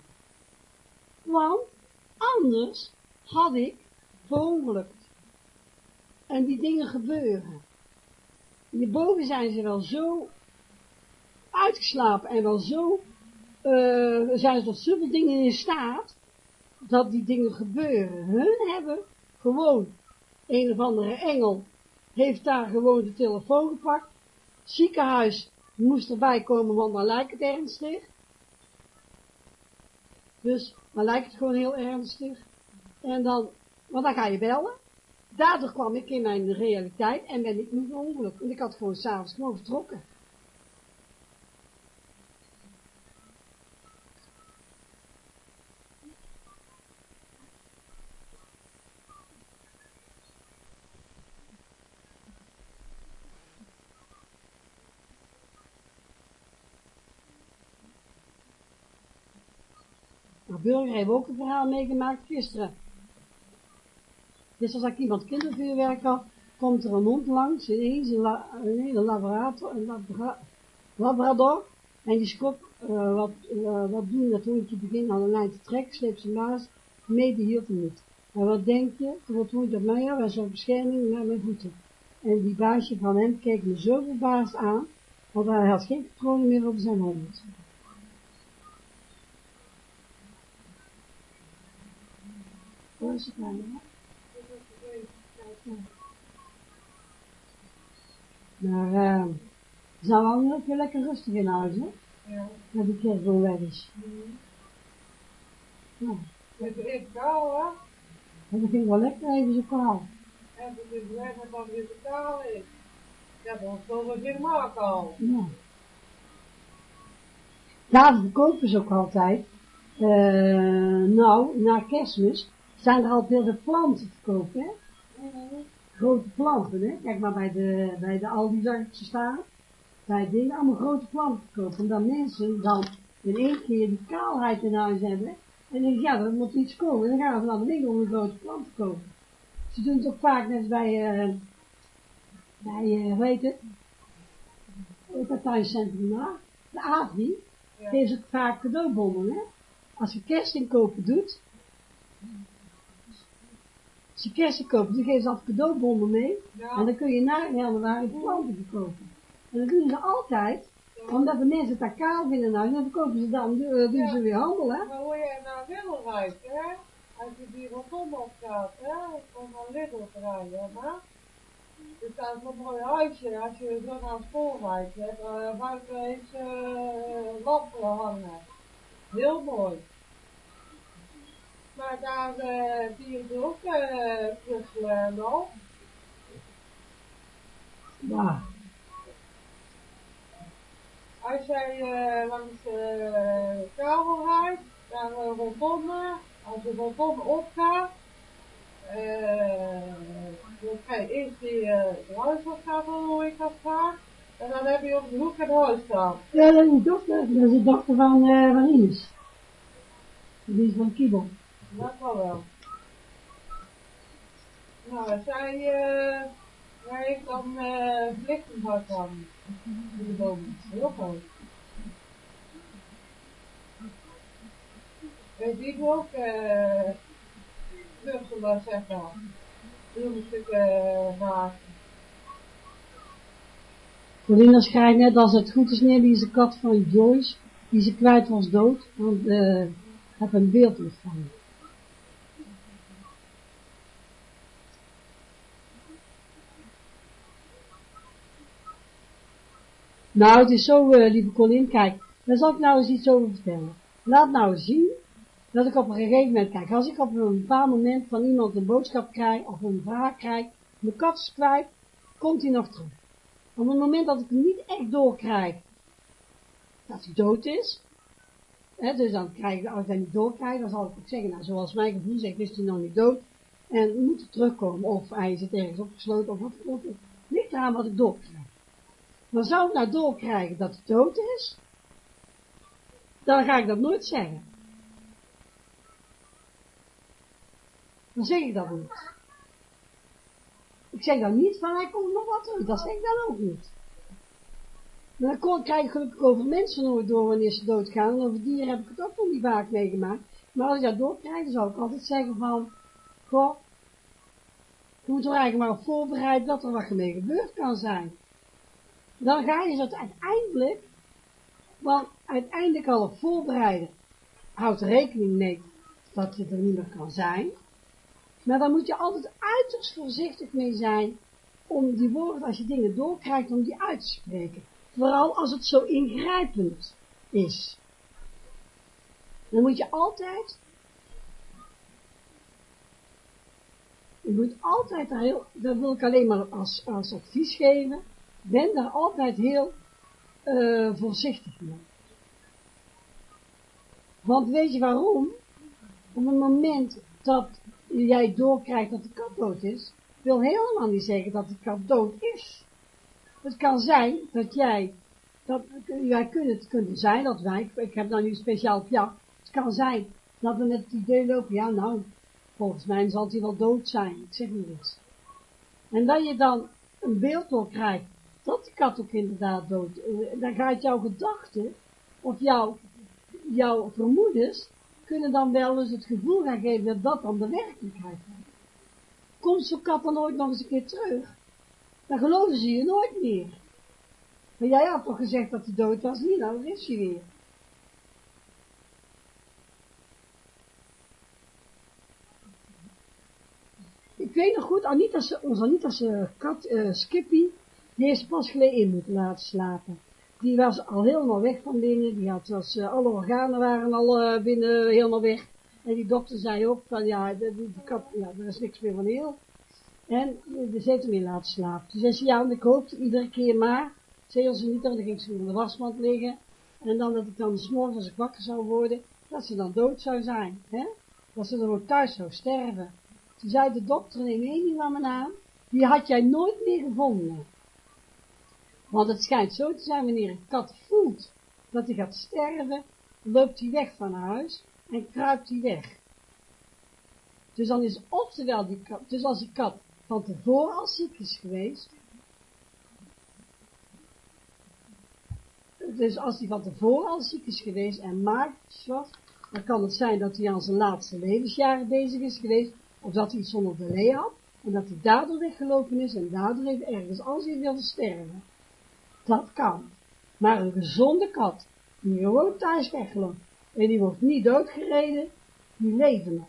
Want anders had ik verongelukt. En die dingen gebeuren. Hierboven zijn ze wel zo uitgeslapen en wel zo, uh, zijn ze tot zoveel dingen in staat, dat die dingen gebeuren. Hun hebben gewoon, een of andere engel, heeft daar gewoon de telefoon gepakt, ziekenhuis moest erbij komen, want dan lijkt het ernstig. Dus, dan lijkt het gewoon heel ernstig. En dan, want dan ga je bellen. Daardoor kwam ik in mijn realiteit en ben ik niet ongeluk. Want ik had gewoon s'avonds gewoon vertrokken. Burger heeft ook een verhaal meegemaakt gisteren. Dus als ik iemand kindervuurwerk had, komt er een hond langs, een, la, een labrador, labrador, en die schop, uh, wat, uh, wat doen, dat hondje begint aan de lijn te trekken, sleept zijn baas, mee, die hield hem niet. En wat denk je? Toen wat op mij zo'n bescherming naar mijn voeten. En die baasje van hem keek me zo verbaasd aan, want hij had geen patronen meer op zijn hond. Het nou? Maar uh, ze zijn wel heel veel lekker rustig in huis, hè? Ja. Dat die kerstboom weg is. Ja, Het is koud, hè? en dat ging wel lekker even zo kaal. En het is weg dat dan weer koud is. Ja, dan stond het helemaal koud. Ja. Daar verkopen ze ook altijd. eh nou, na kerstmis zijn er al veel de planten te kopen, hè? Grote planten, hè? Kijk maar bij de, bij de Aldi zag ze staan. Bij dingen allemaal grote planten te kopen. Omdat mensen dan in één keer die kaalheid in huis hebben. En dan denk ik, ja, er moet iets komen. En dan gaan ze naar de winkel om een grote plant te kopen. Ze doen het ook vaak net bij, eh bij, eh hoe heet het? Heet dat tuincentrum nou? De AVI. Ja. Ze ook vaak cadeaubonnen, hè? Als je kerstinkopen doet, als je kerstinkopen, dan geven ze altijd cadeaubonnen mee. En dan kun je na januari planten verkopen. En dat doen ze altijd, omdat de mensen het daar kaal vinden nou, dan verkopen ze dan, eh, doen Ja. ze weer handel, hè? maar hoe je naar Lidl rijdt, hè? Als je die rondom op gaat, hè? Om naar Lidl rijden, hè? Er staat zo'n mooi huisje, als je zo naar school rijdt, hè? Buiten ze uh, lampen hangen. Heel mooi. Maar daar uh, zie je ze ook terug nog. Ja. Als jij uh, langs de kabel rijdt, dan uh, rondom, als je rondom opgaat, dan ga je eerst die uh, de huisopgave, hoe ik dat vraag, en dan heb je op de hoek het huis staan. Ja, dat is de dochter, dat is de dochter van, uh, van Ines. Die is van Kiebel. Dat wel wel. Nou, zij, uh, heeft dan uh, bliksemhart aan in de boom. Heel mooi. En die ook uh, knuffelen, zeg maar. Doe een stuk uh, maken. Corina schrijft net als het goed is neer, die is kat van Joyce, die ze kwijt was dood, want uh, heb een beeld ontvangen. Nou, het is zo, uh, lieve Colin, kijk, daar zal ik nou eens iets over vertellen. Laat nou zien dat ik op een gegeven moment, kijk, als ik op een bepaald moment van iemand een boodschap krijg, of een vraag krijg, mijn kat is kwijt, komt hij nog terug. Op het moment dat ik hem niet echt doorkrijg, dat hij dood is, hè, dus dan krijg ik, als ik dat niet doorkrijg, dan zal ik ook zeggen, nou, zoals mijn gevoel zegt, is hij nog niet dood, en moet terugkomen, of hij zit ergens opgesloten, of wat ligt eraan wat ik doorkrijg. Maar zou ik nou doorkrijgen dat hij dood is, dan ga ik dat nooit zeggen. Dan zeg ik dat niet. Ik zeg dan niet van hij komt nog wat terug, dat zeg ik dan ook niet. Maar dan krijg ik gelukkig over mensen nooit door wanneer ze doodgaan, en over dieren heb ik het ook nog niet vaak meegemaakt. Maar als ik dat doorkrijg, dan zou ik altijd zeggen van, goh, je moet er eigenlijk maar op voorbereid dat er wat mee gebeurd kan zijn. Dan ga je het uiteindelijk, want uiteindelijk al voorbereiden, houdt rekening mee dat je er niet meer kan zijn. Maar dan moet je altijd uiterst voorzichtig mee zijn om die woorden, als je dingen doorkrijgt, om die uit te spreken. Vooral als het zo ingrijpend is. Dan moet je altijd, je moet altijd daar heel, dat wil ik alleen maar als, als advies geven, ben daar altijd heel uh, voorzichtig mee. Want weet je waarom? Op het moment dat jij doorkrijgt dat de kat dood is, wil helemaal niet zeggen dat de kat dood is. Het kan zijn dat jij, dat, wij kunnen het kunnen zijn dat wij, ik heb nou nu speciaal op het kan zijn dat we met het idee lopen, ja nou, volgens mij zal hij wel dood zijn, ik zeg niet iets. En dat je dan een beeld door krijgt, dat die kat ook inderdaad dood, dan gaat jouw gedachte, of jouw, jouw vermoedens, kunnen dan wel eens het gevoel gaan geven dat dat dan de werkelijkheid is. Komt zo'n kat dan ooit nog eens een keer terug? Dan geloven ze je nooit meer. Maar jij had toch gezegd dat hij dood was? Niet, nou is hij weer. Ik weet nog goed, Anita, onze Anita's kat, uh, Skippy, die heeft pas geleden in moeten laten slapen. Die was al helemaal weg van binnen, die had, was, uh, alle organen waren al uh, binnen helemaal weg. En die dokter zei ook van, ja, de, ja, er is niks meer van heel. En ze heeft hem in laten slapen. Toen zei ze, ja, en ik hoopte iedere keer maar, zei ze niet, dan ging ze in de wasmand liggen. En dan dat ik dan s'morgens als ik wakker zou worden, dat ze dan dood zou zijn. Hè? Dat ze dan ook thuis zou sterven. Toen zei de dokter één ding aan mijn naam, die had jij nooit meer gevonden. Want het schijnt zo te zijn, wanneer een kat voelt dat hij gaat sterven, loopt hij weg van huis en kruipt hij weg. Dus dan is oftewel die kat, dus als die kat van tevoren al ziek is geweest, dus als hij van tevoren al ziek is geweest en magisch was, dan kan het zijn dat hij aan zijn laatste levensjaren bezig is geweest, of dat hij iets zonder de had, en dat hij daardoor weggelopen is en daardoor heeft ergens als hij wilde sterven. Dat kan. Maar een gezonde kat, die gewoon thuis wegloopt, en die wordt niet doodgereden, die leven nog.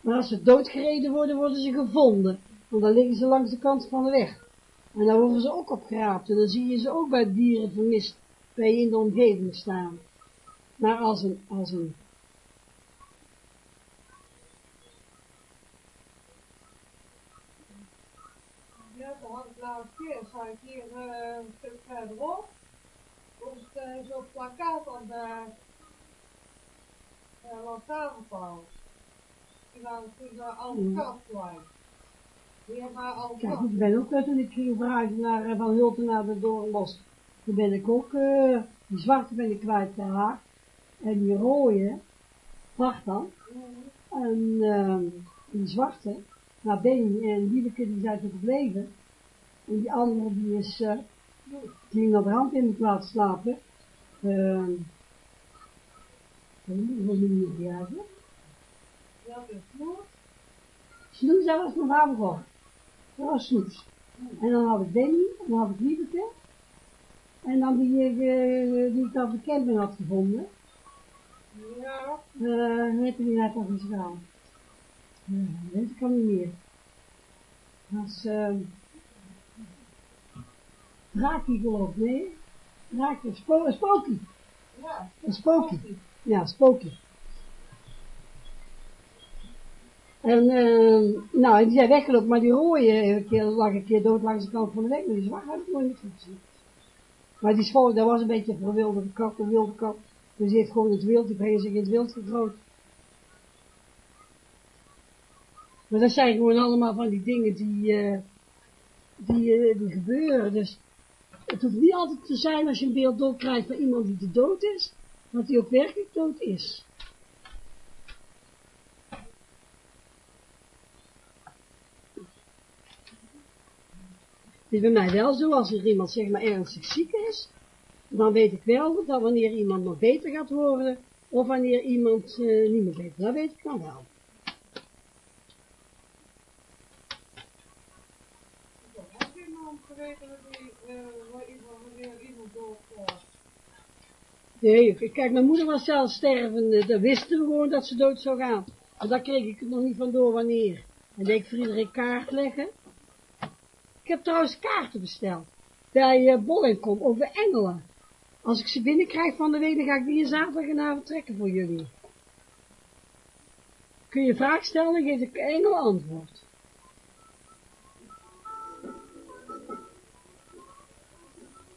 Maar als ze doodgereden worden, worden ze gevonden, want dan liggen ze langs de kant van de weg. En dan worden ze ook opgeraapt, en dan zie je ze ook bij dieren vermist, bij je in de omgeving staan. Maar als een, als een laatste keer zag ik hier uh, een stuk verderop, uh, zo'n plakkaat aan de uh, lantaarnpaal. Die uh, al de kast Die hebben al Kijk, ik ben ook toen ik ging verhuizen naar, van Hulten naar de Doornbos. Toen ben ik ook, uh, die zwarte ben ik kwijt haar. En die rode, wacht dan. Mm. En uh, die zwarte, nou Benny en Lieveke die zijn er gebleven. En die andere die is, uh, die ging naar de hand in de plaats slapen. Uh, hoe noem je die eigenlijk? Welke snoes? Snoes, dat was mijn vader gewoon. Dat was snoes. En dan had ik Benny, en dan had ik Lieveke. En dan die, uh, die ik al bekend ben had gevonden. Ja. Uh, hoe heet die net al eens gedaan? Uh, weet ik al niet meer. Dat is, uh, Raki geloof ik, nee. Raki, spo een spookie. Ja. Een spookie. Ja, spookie. En, uh, nou, die zijn weggelopen, maar die rode een keer, lag een keer dood langs de kant van de weg, maar die zwart heb ik nooit gezien. Maar die school, dat was een beetje een verwilderde kat, een wilde kat. Dus die heeft gewoon het wild, die zich in het wild gegroot. Maar dat zijn gewoon allemaal van die dingen die, uh, die, uh, die gebeuren. Dus het hoeft niet altijd te zijn als je een beeld doorkrijgt van iemand die te dood is, dat hij ook werkelijk dood is. Het is bij mij wel zo, als er iemand zeg maar ernstig ziek is, dan weet ik wel dat wanneer iemand nog beter gaat worden, of wanneer iemand uh, niet meer beter, dat weet ik dan wel. Nee, kijk, mijn moeder was zelf stervende, dat wisten we gewoon dat ze dood zou gaan. Maar daar kreeg ik het nog niet van door wanneer. En deed ik kaart leggen. Ik heb trouwens kaarten besteld. Bij uh, Bollenkom over engelen. Als ik ze binnenkrijg van de week, ga ik die zaterdag en trekken voor jullie. Kun je een vraag stellen, geef ik engel antwoord.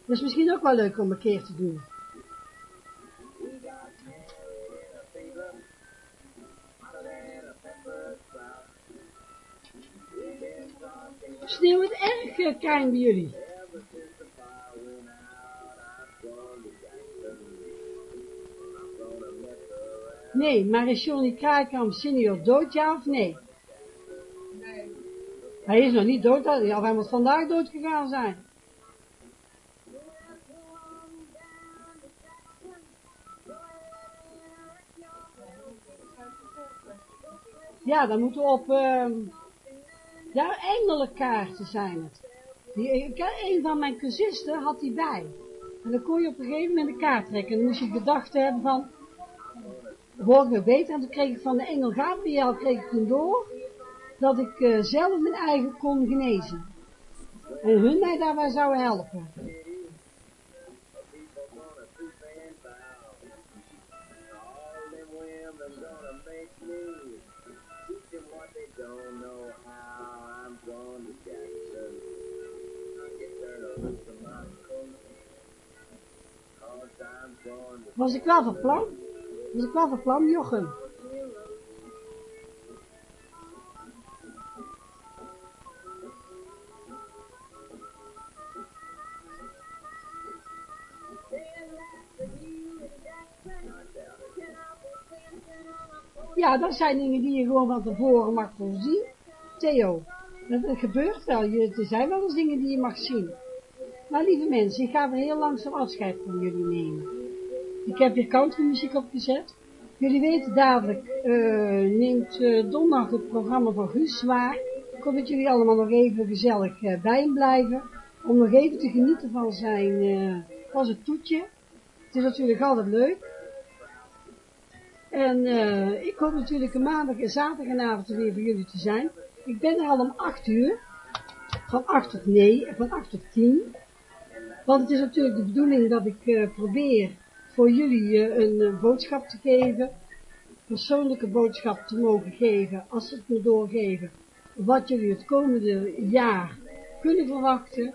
Dat is misschien ook wel leuk om een keer te doen. Sneeuwt erg klein bij jullie. Nee, maar is Johnny Kraaikamp senior dood, ja of nee? Nee. Hij is nog niet dood, of hij moet vandaag dood gegaan zijn. Ja, dan moeten we op... Ehm, ja, engelenkaarten zijn het. Die, een van mijn cursisten had die bij. En dan kon je op een gegeven moment een kaart trekken. En dan moest je gedacht hebben van, word ik beter? En toen kreeg ik van de engel Gabriel, kreeg ik door, dat ik uh, zelf mijn eigen kon genezen. En hun mij daarbij zouden helpen. Was ik wel van plan? Was ik wel van plan, Jochem? Ja, dat zijn dingen die je gewoon van tevoren mag voorzien. Theo, dat, gebeurt wel. Je, er zijn wel eens dingen die je mag zien. Maar lieve mensen, ik ga weer heel langzaam afscheid van jullie nemen. Ik heb hier countrymuziek opgezet. Jullie weten dadelijk, uh, neemt uh, donderdag het programma van Guus zwaar. Ik hoop dat jullie allemaal nog even gezellig uh, bij hem blijven. Om nog even te genieten van zijn, van zijn toetje. Het is natuurlijk altijd leuk. En ik hoop natuurlijk een maandag en zaterdagavond weer voor jullie te zijn. Ik ben er al om 8 uur. Van 8 tot nee, van 8 tot 10. Want het is natuurlijk de bedoeling dat ik probeer voor jullie uh, een boodschap te geven. Persoonlijke boodschap te mogen geven, als ze het me doorgeven. Wat jullie het komende jaar kunnen verwachten.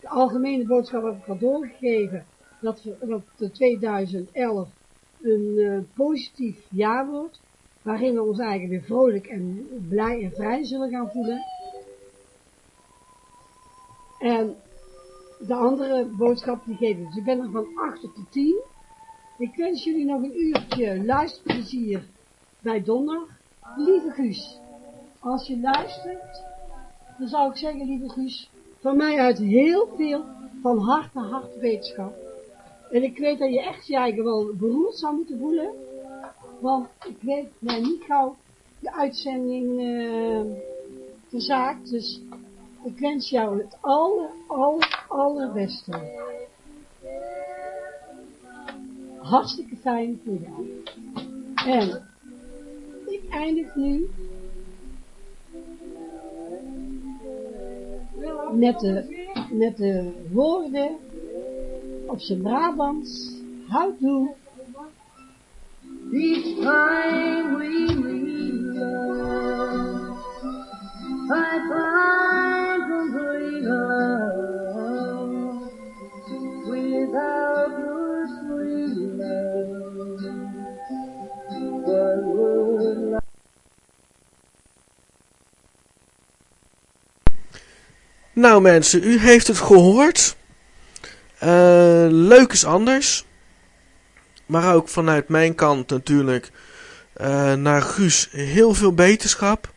De algemene boodschap heb ik al doorgegeven. Dat, we, de 2011 een uh, positief jaar wordt, waarin we ons eigenlijk weer vrolijk en blij en vrij zullen gaan voelen. En de andere boodschap die ik. Dus ik ben er van 8 tot 10. Ik wens jullie nog een uurtje luisterplezier bij Donner. Lieve Guus, als je luistert, dan zou ik zeggen, lieve Guus, van mij uit heel veel van harte, harte wetenschap. En ik weet dat je echt je eigen wel beroerd zou moeten voelen. Want ik weet mij niet gauw de uitzending uh, de zaak. Dus ik wens jou het aller, aller, allerbeste. Hartstikke fijn voor jou. En ik eindig nu met de, met de woorden op zijn Brabants. Houdoe. Each time we meet, I Nou mensen, u heeft het gehoord. Uh, leuk is anders. Maar ook vanuit mijn kant natuurlijk uh, naar Guus heel veel beterschap.